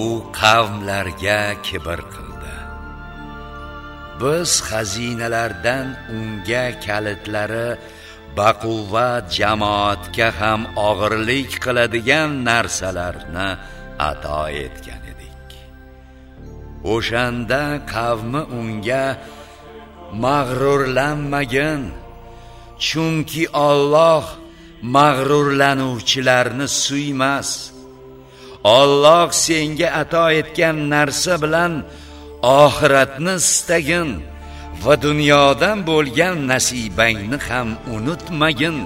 u qavmlarga kibr qildi. Biz xazinalardan unga kalitlari baquvvat jamoatga ham og'irlik qiladigan narsalarni ato etgan. O'shanda qavmi unga mag'rurlanmagin chunki Alloh mag'rurlanuvchilarni suymas. Alloh senga ato etgan narsa bilan oxiratni istagin va dunyodan bo'lgan nasibangni ham unutmagin.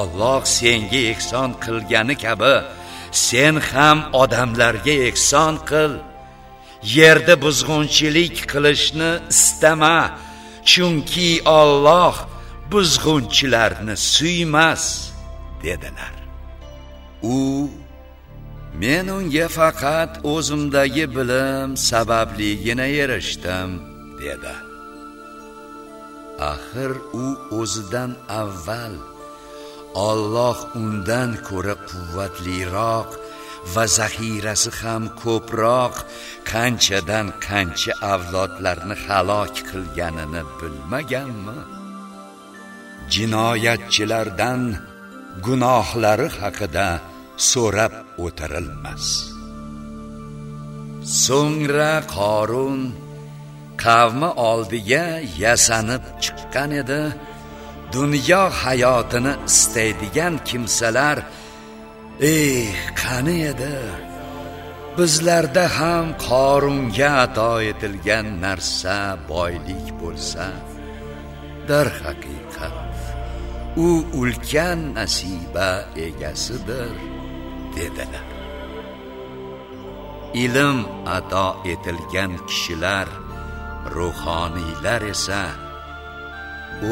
Alloh senga ehson qilgani kabi sen ham odamlarga ehson qil. Yerda buzg'unchilik qilishni istama chunki Alloh buzg'unchilarni suymas dedilar. U men unga faqat o'zimdagi bilim sababligina erishdim dedi. Axir u o'zidan avval Alloh undan ko'ra quvvatliroq va zaxirasi ham ko'proq qanchadan qancha avlodlarni halok qilganini bilmaganmi? Jinoyatchilardan gunohlari haqida so'rab o'tirilmas. So'ngra qorun qavmi oldiga yasanib chiqqan edi. Dunyo hayotini istaydigan kimsalar ey qani edi? Bizlarda ham qorunga ato etilgan narsa boylik bo'lsa darhaqiqat u ulkan nasiba egasidir dedilar. Ilm ato etilgan kishilar ruhoniylar esa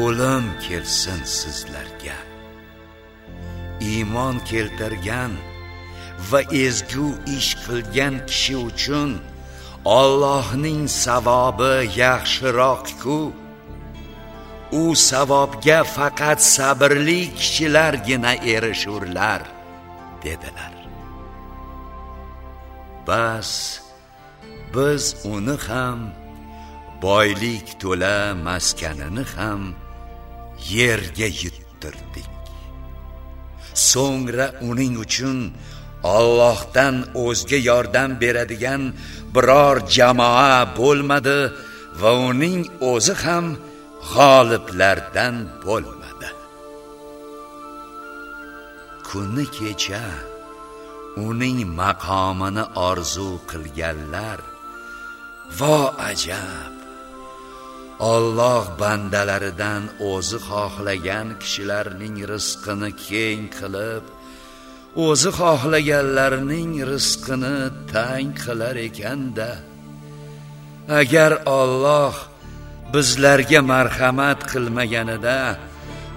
o'lim kelsin sizlarga. Iymon keltirgan va ezgu ish qilgan kishi uchun Allohning savobi yaxshiroq-ku u savobga faqat sabrli kishilargina erishurlar dedilar. Bas biz uni ham boylik to'la maskanini ham yerga yuttirdik. So'ngra uning uchun Allohdan o'zga yordam beradigan biror jamoa bo'lmadi va uning o'zi ham g'oliblardan bo'lmadi. Kunni kecha uning maqomini orzu qilganlar vo ajab Alloh bandalaridan o'zi xohlagan kishilarning rizqini keng qilib o'zi xohlaganlarning rizqini tang qilar ekanda agar Alloh bizlarga marhamat qilmaganida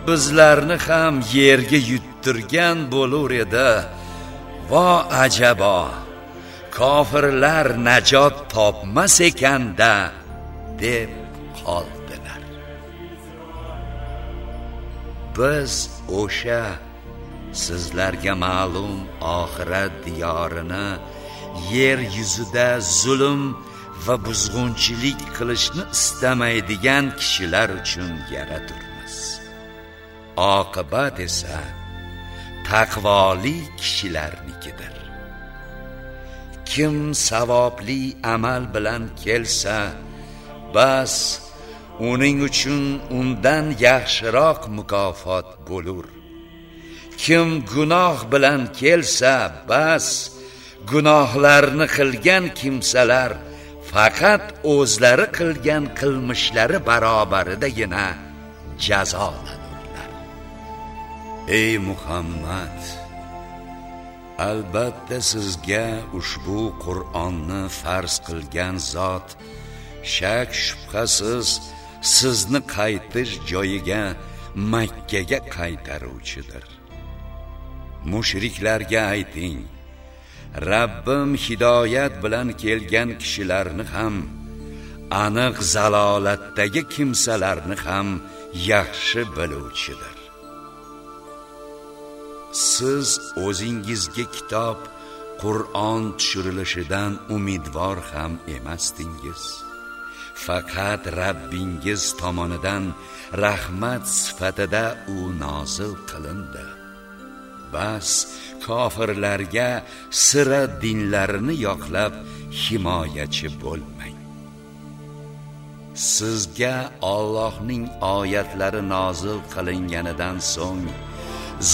bizlarni ham yerga yuttirgan bo'lar edi. Vo ajabo kofirlar najot topmas ekanda deb qoldilar biz o'sha sizlarga ma'lum oxirat diyorini yer yuzida zulm va buzg'unchilik qilishni istamaydigan kishilar uchun yaraturmiz. Oqibat esa taqvoli kishilarnikidir. Kim savobli amal bilan kelsa bas uning uchun undan yaxshiroq mukofot bo'lur. Kim gunoh bilan kelsa bas gunohlarni qilgan kimsalar faqat o'zlari qilgan qilmishlari barobaridagina jazolanurlar. Ey muhammad albatta sizga ushbu qur'onni farz qilgan zot shak shubhasiz sizni qaytish joyiga makkaga qaytaruvchidir. Mushriklarga ayting Rabbim hidoyat bilan kelgan kishilarni ham aniq zalolatdagi kimsalarni ham yaxshi biluvchidir. Siz o'zingizga kitob qur'on tushirilishidan umidvor ham emasdingiz. Faqat rabbingiz tomonidan rahmat sifatida u nozil qilindi. Bas kofirlarga sira dinlarini yoqlab himoyachi bo'lmang. Sizga Allohning oyatlari nozil qilinganidan so'ng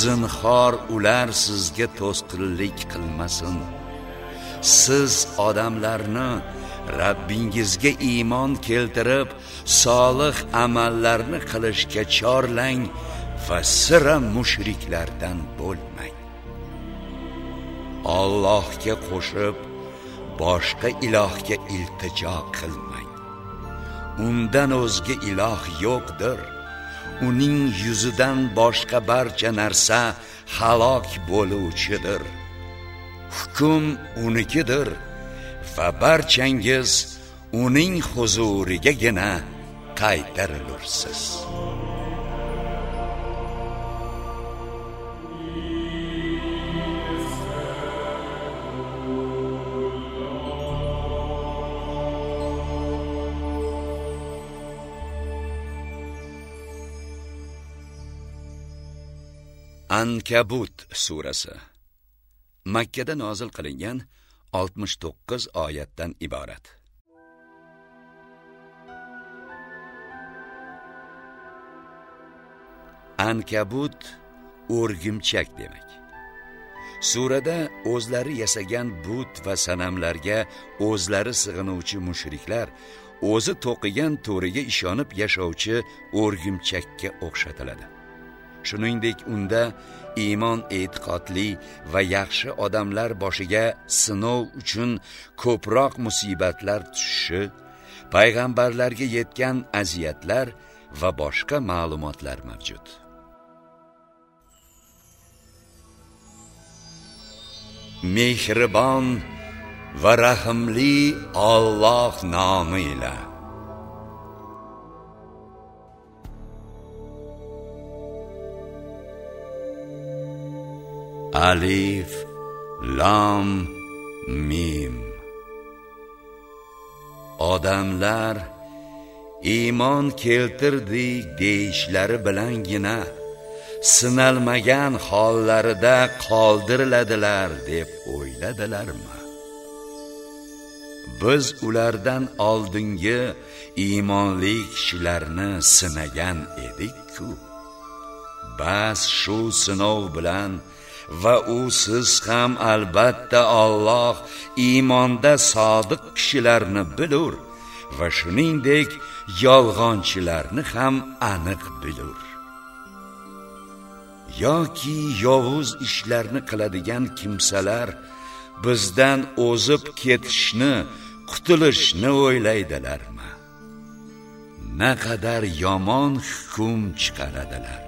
zinhor ular sizga to'sqinlik qilmasin. Siz odamlarni Rabbingizga iymon keltirib solih amallarni qilishga chorlang va sira mushriklardan bo'lmang. Allohga qo'shib boshqa ilohga iltijo qilmang. Undan o'zga iloh yo'qdir. Uning yuzidan boshqa barcha narsa halok bo'luvchidir. Hukm unikidir. Va barchangiz uning huzurigagina qaytarilursiz. Ankabut surasi. Makkada nozil qilingan 69 oyatdan iborat. Ankabut o'rgimchak demak. Surada o'zlari yasagan but va sanamlarga o'zlari sig'inuvchi mushriklar o'zi to'qigan to'riga ishonib yashovchi o'rgimchakka o'xshatiladi. Shuningdek unda iymon e'tiqodli va yaxshi odamlar boshiga sinov uchun ko'proq musibatlar tushishi payg'ambarlarga yetgan aziyatlar va boshqa ma'lumotlar mavjud. Mehribon va rahimli Alloh nomi bilan alif lam mim. Odamlar iymon keltirdik deyishlari bilangina sinalmagan hollarida qoldiriladilar deb o'yladilarmi? Biz ulardan oldingi iymonli kishilarni sinagan edik-ku. Bas shu sinov bilan va u siz ham albatta Alloh iymonda sodiq kishilarni bilur va shuningdek yolg'onchilarni ham aniq bilur. Yoki yovuz ishlarni qiladigan kimsalar bizdan o'zib ketishni qutulishni o'ylaydilarmi? Naqadar yomon hukm chiqaradilar.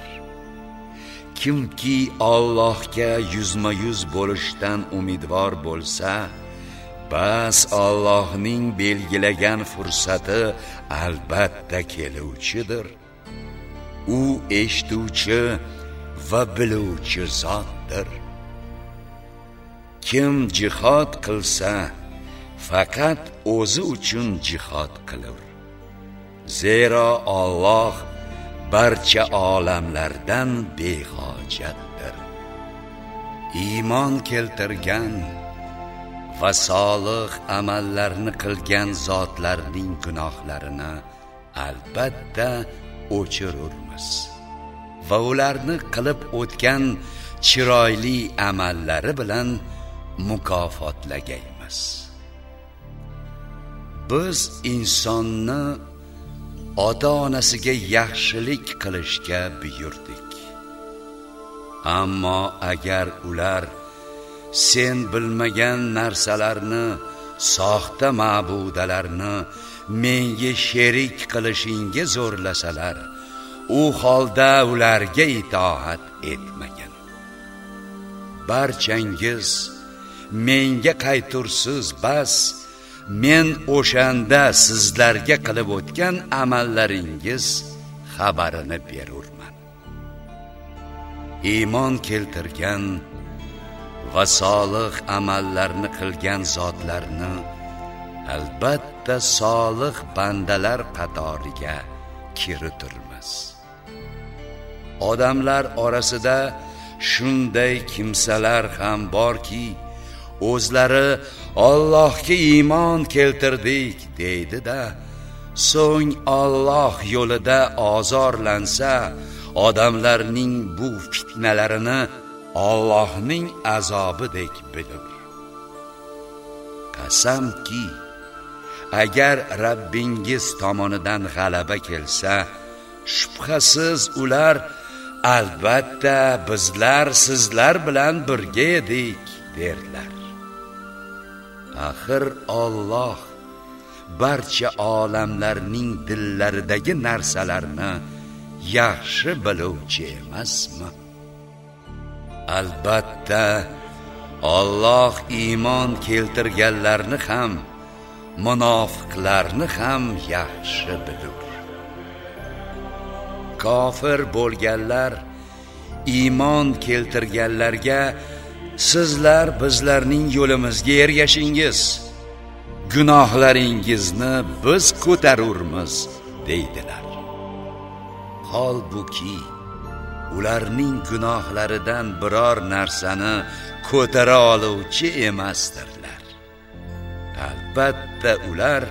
Kimki Allohga yuzma yuz bo'lishdan umidvor bo'lsa bas Allohning belgilagan fursati albatta keluvchidir. U eshituvchi va biluvchi zotdir. Kim jihod qilsa faqat o'zi uchun jihod qilur. Zero Alloh barcha olamlardan behojatdir. Iymon keltirgan va solih amallarni qilgan zotlarning gunohlarini albatta o'chirurmiz. Va ularni qilib o'tgan chiroyli amallari bilan mukofotlagaymiz biz insonni ota onasiga yaxshilik qilishga buyurdik. Ammo agar ular sen bilmagan narsalarni soxta ma'budalarni menga sherik qilishingga zo'rlasalar u holda ularga itoat etmagin. Barchangiz menga qaytursiz bas men o'shanda sizlarga qilib o'tgan amallaringiz xabarini berurman. Iymon keltirgan va solih amallarni qilgan zotlarni albatta solih bandalar qatoriga kiritirmiz odamlar orasida shunday kimsalar ham borki o'zlari Allohga iymon keltirdik deydi-da so'ng Alloh yo'lida ozorlansa odamlarning bu fitnalarini Allohning azobidek bilur. Qasamki agar Rabbingiz tomonidan g'alaba kelsa shubhasiz ular albatta bizlar sizlar bilan birga edik derlar axir Alloh barcha olamlarning dillaridagi narsalarni yaxshi biluvchi emasmi? Albatta Alloh iymon keltirganlarni ham munofiqlarni ham yaxshi bilur kofir bo'lganlar iymon keltirganlarga sizlar bizlarning yo'limizga ergashingiz. Gunohlaringizni biz ko'tarurmiz deydilar. Holbuki ularning gunohlaridan biror narsani ko'tara oluvchi emasdirlar. Albatta ular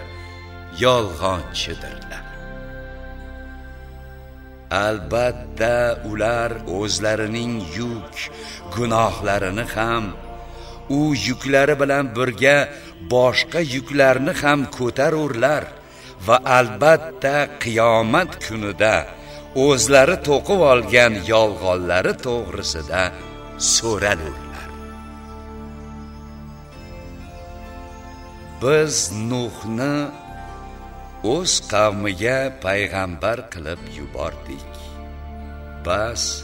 yolg'onchidir. Albatta ular o'zlarining yuk gunohlarini ham u yuklari bilan birga boshqa yuklarni ham ko'tarurlar va albatta qiyomat kunida o'zlari to'qib olgan yolg'onlari to'g'risida so'ralurlar. Biz nuhni o'z qavmiga payg'ambar qilib yubordik. Bas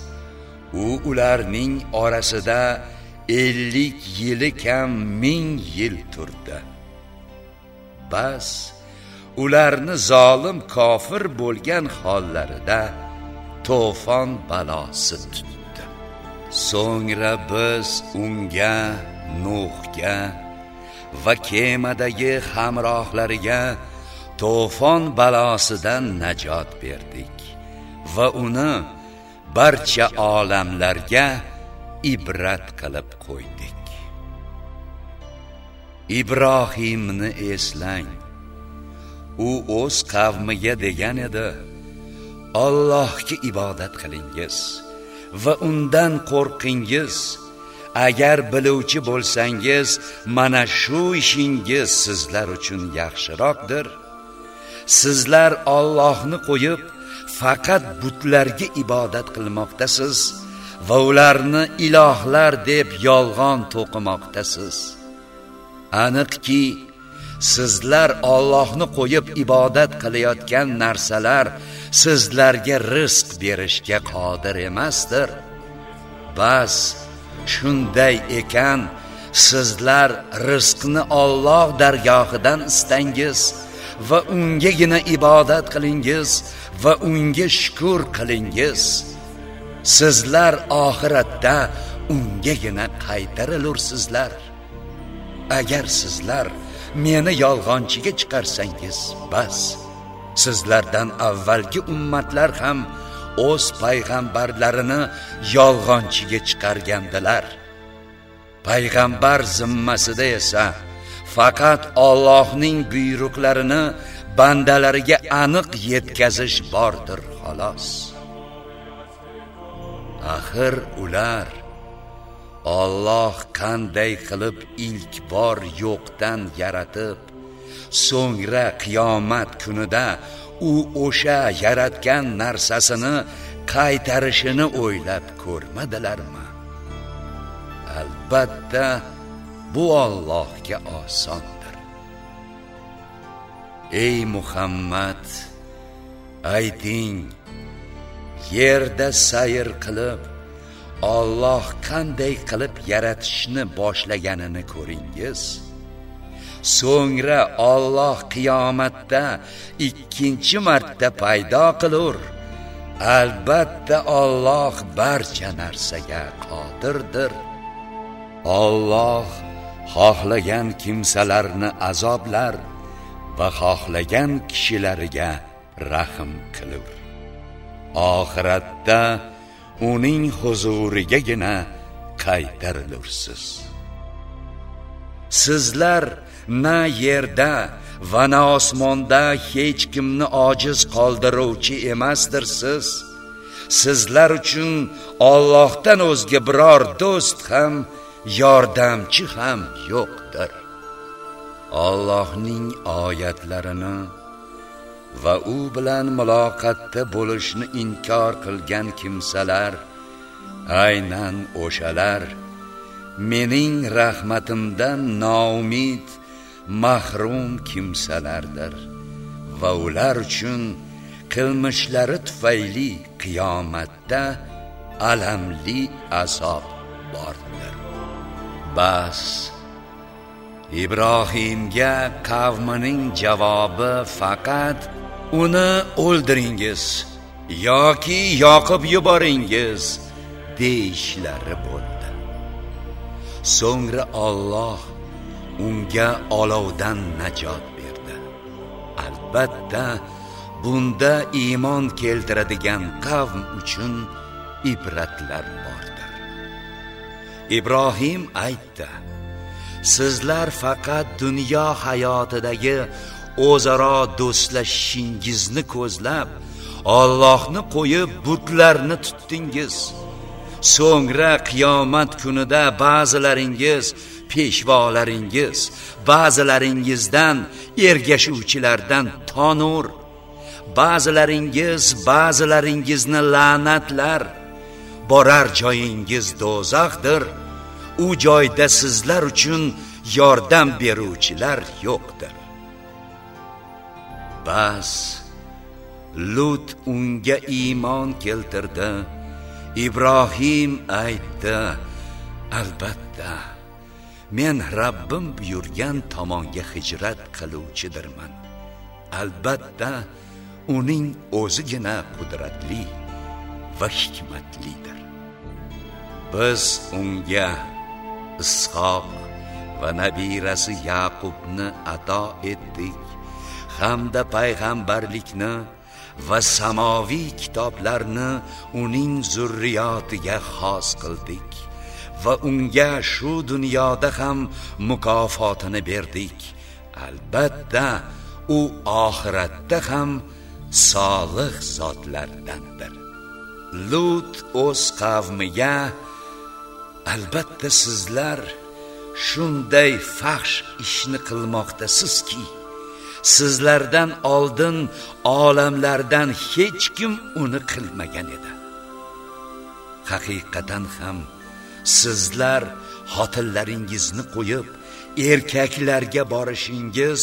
u ularning orasida ellik yili kam ming yil turdi. Bas ularni zolim kofir bo'lgan hollarida to'fon balosi tutdi. So'ngra biz unga nuhga va kemadagi hamrohlariga to'fon balosidan najot berdik. Va uni barcha olamlarga ibrat qilib qo'ydik. Ibrohimni eslang. U o'z qavmiga degan edi. Allohga ibodat qilingiz va undan qo'rqingiz. Agar biluvchi bo'lsangiz mana shu ishingiz sizlar uchun yaxshiroqdir. Sizlar Allohni qo'yib faqat butlarga ibodat qilmoqdasiz va ularni ilohlar deb yolg'on to'qimoqdasiz. Aniqki sizlar Allohni qo'yib ibodat qilayotgan narsalar sizlarga rizq berishga qodir emasdir. Bas shunday ekan sizlar rizqni Alloh dargohidan istangiz va ungagina ibodat qilingiz va unga shukr qilingiz. Sizlar oxiratda ungagina qaytarilursizlar. Agar sizlar meni yolg'onchiga chiqarsangiz bas sizlardan avvalgi ummatlar ham o'z payg'ambarlarini yolg'onchiga chiqargandilar. Payg'ambar zimmasida esa faqat Allohning buyruqlarini bandalariga aniq yetkazish bordir xolos. Axir ular Alloh qanday qilib ilk bor yo'qdan yaratib so'ngra qiyomat kunida u o'sha yaratgan narsasini qaytarishini o'ylab ko'rmadilarmi? Albatta bu Allohga osondir. Ey muhammad ayting yerda sayr qilib Alloh qanday qilib yaratishni boshlaganini ko'ringiz. So'ngra Alloh qiyomatda ikkinchi marta paydo qilur. Albatta Alloh barcha narsaga qodirdir. Alloh xohlagan kimsalarni azoblar va xohlagan kishilariga rahm qilur. Oxiratda uning huzurigagina qaytarilursiz. Sizlar na yerda va na osmonda hech kimni ojiz qoldiruvchi emasdirsiz. Sizlar uchun Allohdan o'zga biror do'st ham yordamchi ham yo'qdir. Allohning oyatlarini va u bilan muloqotda bo'lishni inkor qilgan kimsalar aynan o'shalar mening rahmatimdan noumid mahrum kimsalardir va ular uchun qilmishlari tufayli qiyomatda alamli azob bordir. Bas ibrohimga qavmining javobi faqat uni o'ldiringiz yoki yoqib yuboringiz deyishlari bo'ldi. So'ngra Alloh unga olovdan najot berdi. Albatta bunda iymon keltiradigan qavm uchun ibratlar bor ibrohim aytdi sizlar faqat dunyo hayotidagi o'zaro do'stlashishingizni ko'zlab Allohni qo'yib butlarni tutdingiz. So'ngra qiyomat kunida ba'zilaringiz peshvolaringiz ba'zilaringizdan ergashuvchilardan tonur ba'zilaringiz ba'zilaringizni la'natlar. Borar joyingiz do'zaxdir. U joyda sizlar uchun yordam beruvchilar yo'qdir. Bas lut unga iymon keltirdi. Ibrohim aytdi albatta men rabbim buyurgan tomonga hijrat qiluvchidirman. Albatta uning o'zigina qudratli va hikmatlidir. Biz unga ishoq va nabirasi yaqubni ato etdik. Hamda payg'ambarlikni va samoviy kitoblarni uning zurriyotiga xos qildik va unga shu dunyoda ham mukofotini berdik. Albatta u oxiratda ham solih zotlardandir. Lut o'z qavmiga albatta sizlar shunday faxsh ishni qilmoqdasizki sizlardan oldin olamlardan hech kim uni qilmagan edi. Haqiqatan ham sizlar xotinlaringizni qo'yib erkaklarga borishingiz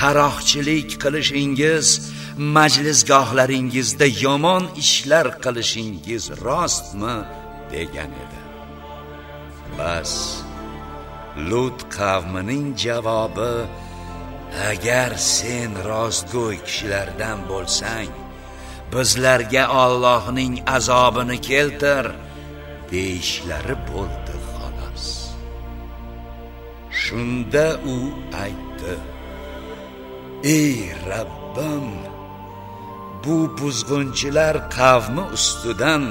qaroqchilik qilishingiz majlisgohlaringizda yomon ishlar qilishingiz rostmi degan edi. Bas lut qavmining javobi agar sen rostgo'y kishilardan bo'lsang bizlarga Allohning azobini keltir deyishlari bo'ldi xolos. Shunda u aytdi ey rabbim bu buzg'unchilar qavmi ustidan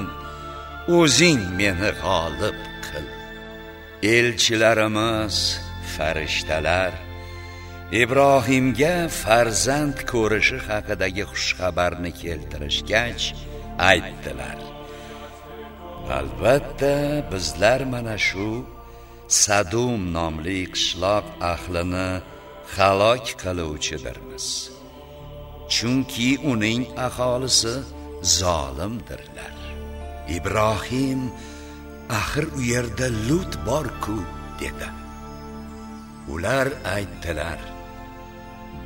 o'zing meni g'olib elchilarimiz farishtalar. Ibrohimga farzand ko'rishi haqidagi xushxabarni keltirishgach aytdilar. Albatta bizlar mana shu sadum nomli qishloq ahlini halok qiluvchidirmiz. Chunki uning aholisi zolimdirlar. Ibrohim axir u yerda lut bor-ku dedi. Ular aytdilar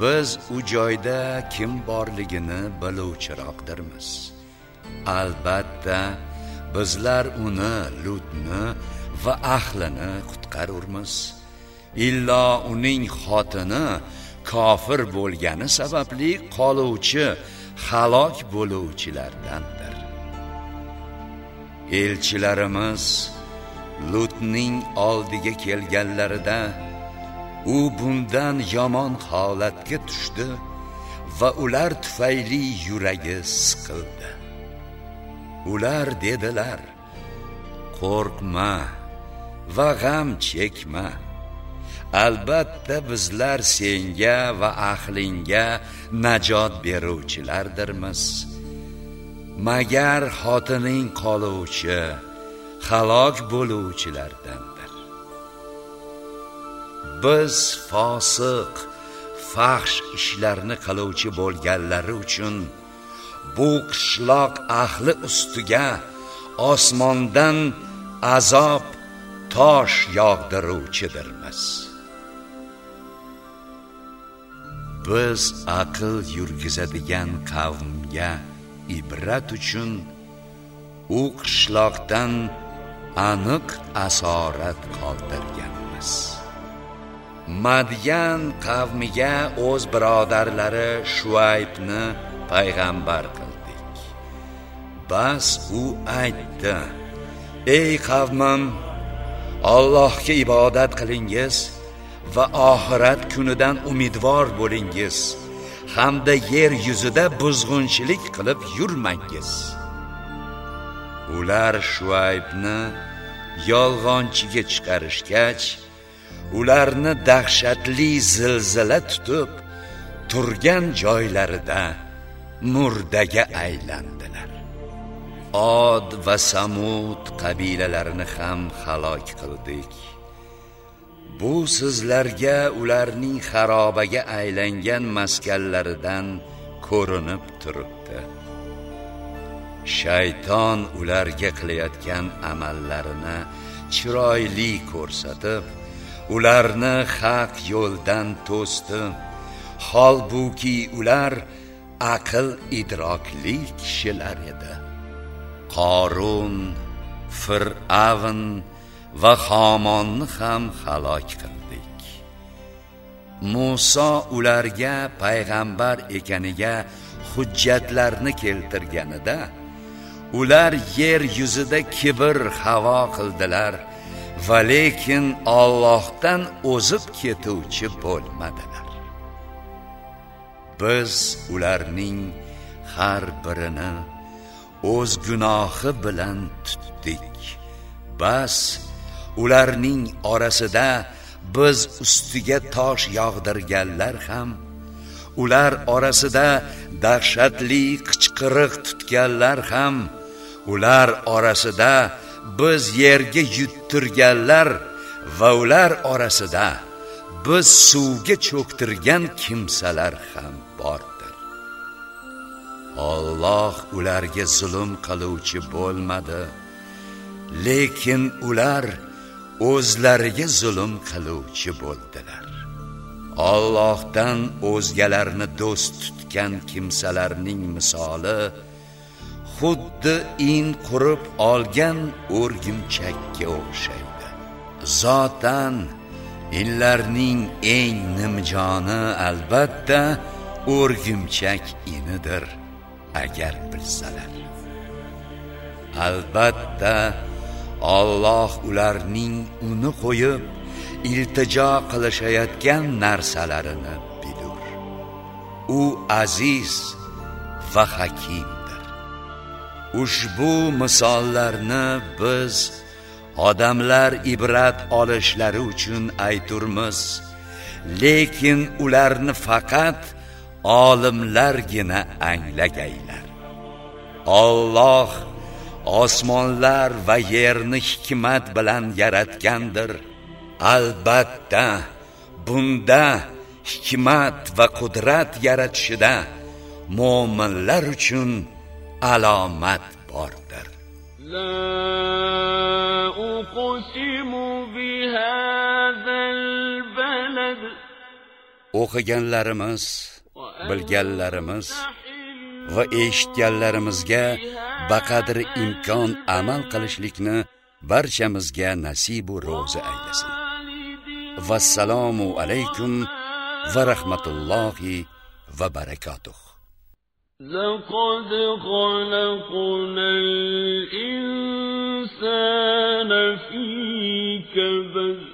biz u joyda kim borligini biluvchiroqdirmiz. Albatta bizlar uni lutni va ahlini qutqarurmiz. Illo uning xotini kofir bo'lgani sababli qoluvchi halok bo'luvchilardan elchilarimiz lutning oldiga kelganlarida u bundan yomon holatga tushdi va ular tufayli yuragi siqildi. Ular dedilar qo'rqma va g'am chekma. Albatta bizlar senga va ahlingga najot beruvchilardirmiz. Magar xotining qoluvchi halok bo'luvchilardandir. Biz fosiq fahsh ishlarni qiluvchi bo'lganlari uchun bu qishloq ahli ustiga osmondan azob tosh yog'diruvchidirmiz. Biz aql yurgizadigan qavmga ibrat uchun u qishloqdan aniq asorat qoldirganmiz. Madyan qavmiga o'z birodarlari shuaybni payg'ambar qildik. Bas u aytdi ey qavmim Allohga ibodat qilingiz va oxirat kunidan umidvor bo'lingiz. Hamda yer yuzida buzg'unchilik qilib yurmangiz. Ular shuaybni yolg'onchiga chiqarishgach ularni dahshatli zilzila tutib turgan joylarida murdaga aylandilar. Od va samud qabilalarini ham halok qildik. Bu sizlarga ularning xarobaga aylangan maskanlaridan ko'rinib turibdi. Shayton ularga qilayotgan amallarini chiroyli ko'rsatib ularni haq yo'ldan to'sdi. Holbuki ular aql idrokli kishilar edi. Qorun fir'avn va homonni ham halok qildik. Musa ularga payg'ambar ekaniga hujjatlarni keltirganida ular yer yuzida kibr havo qildilar va lekin Allohdan o'zib ketuvchi bo'lmadilar. Biz ularning har birini o'z gunohi bilan tutdik. Bas ularning orasida biz ustiga tosh yog'dirganlar ham ular orasida dahshatli qichqiriq tutganlar ham ular orasida biz yerga yuttirganlar va ular orasida biz suvga cho'ktirgan kimsalar ham bordir. Alloh ularga zulm qiluvchi bo'lmadi lekin ular o'zlariga zulm qiluvchi bo'ldilar. Allohdan o'zgalarni do'st tutgan kimsalarning misoli xuddi in qurib olgan o'rgimchakka o'xshaydi. Zotan inlarning eng nimjoni albatta o'rgimchak inidir agar bilsalar. Albatta Alloh ularning uni qo'yib iltijo qilishayotgan narsalarini bilur. U aziz va hakimdir. Ushbu misollarni biz odamlar ibrat olishlari uchun ayturmiz. Lekin ularni faqat olimlargina anglagaylar. Alloh osmonlar va yerni hikmat bilan yaratgandir. Albatta bunda hikmat va qudrat yaratishida mo'minlar uchun alomat bordir. O'qiganlarimiz bilganlarimiz va eshitganlarimizga baqadri imkon amal qilishlikni barchamizga nasibu ro'zi aylasin vassalomu alaykum va rahmatullohi va barakatuh لقد خلقنا الإنسان في كبد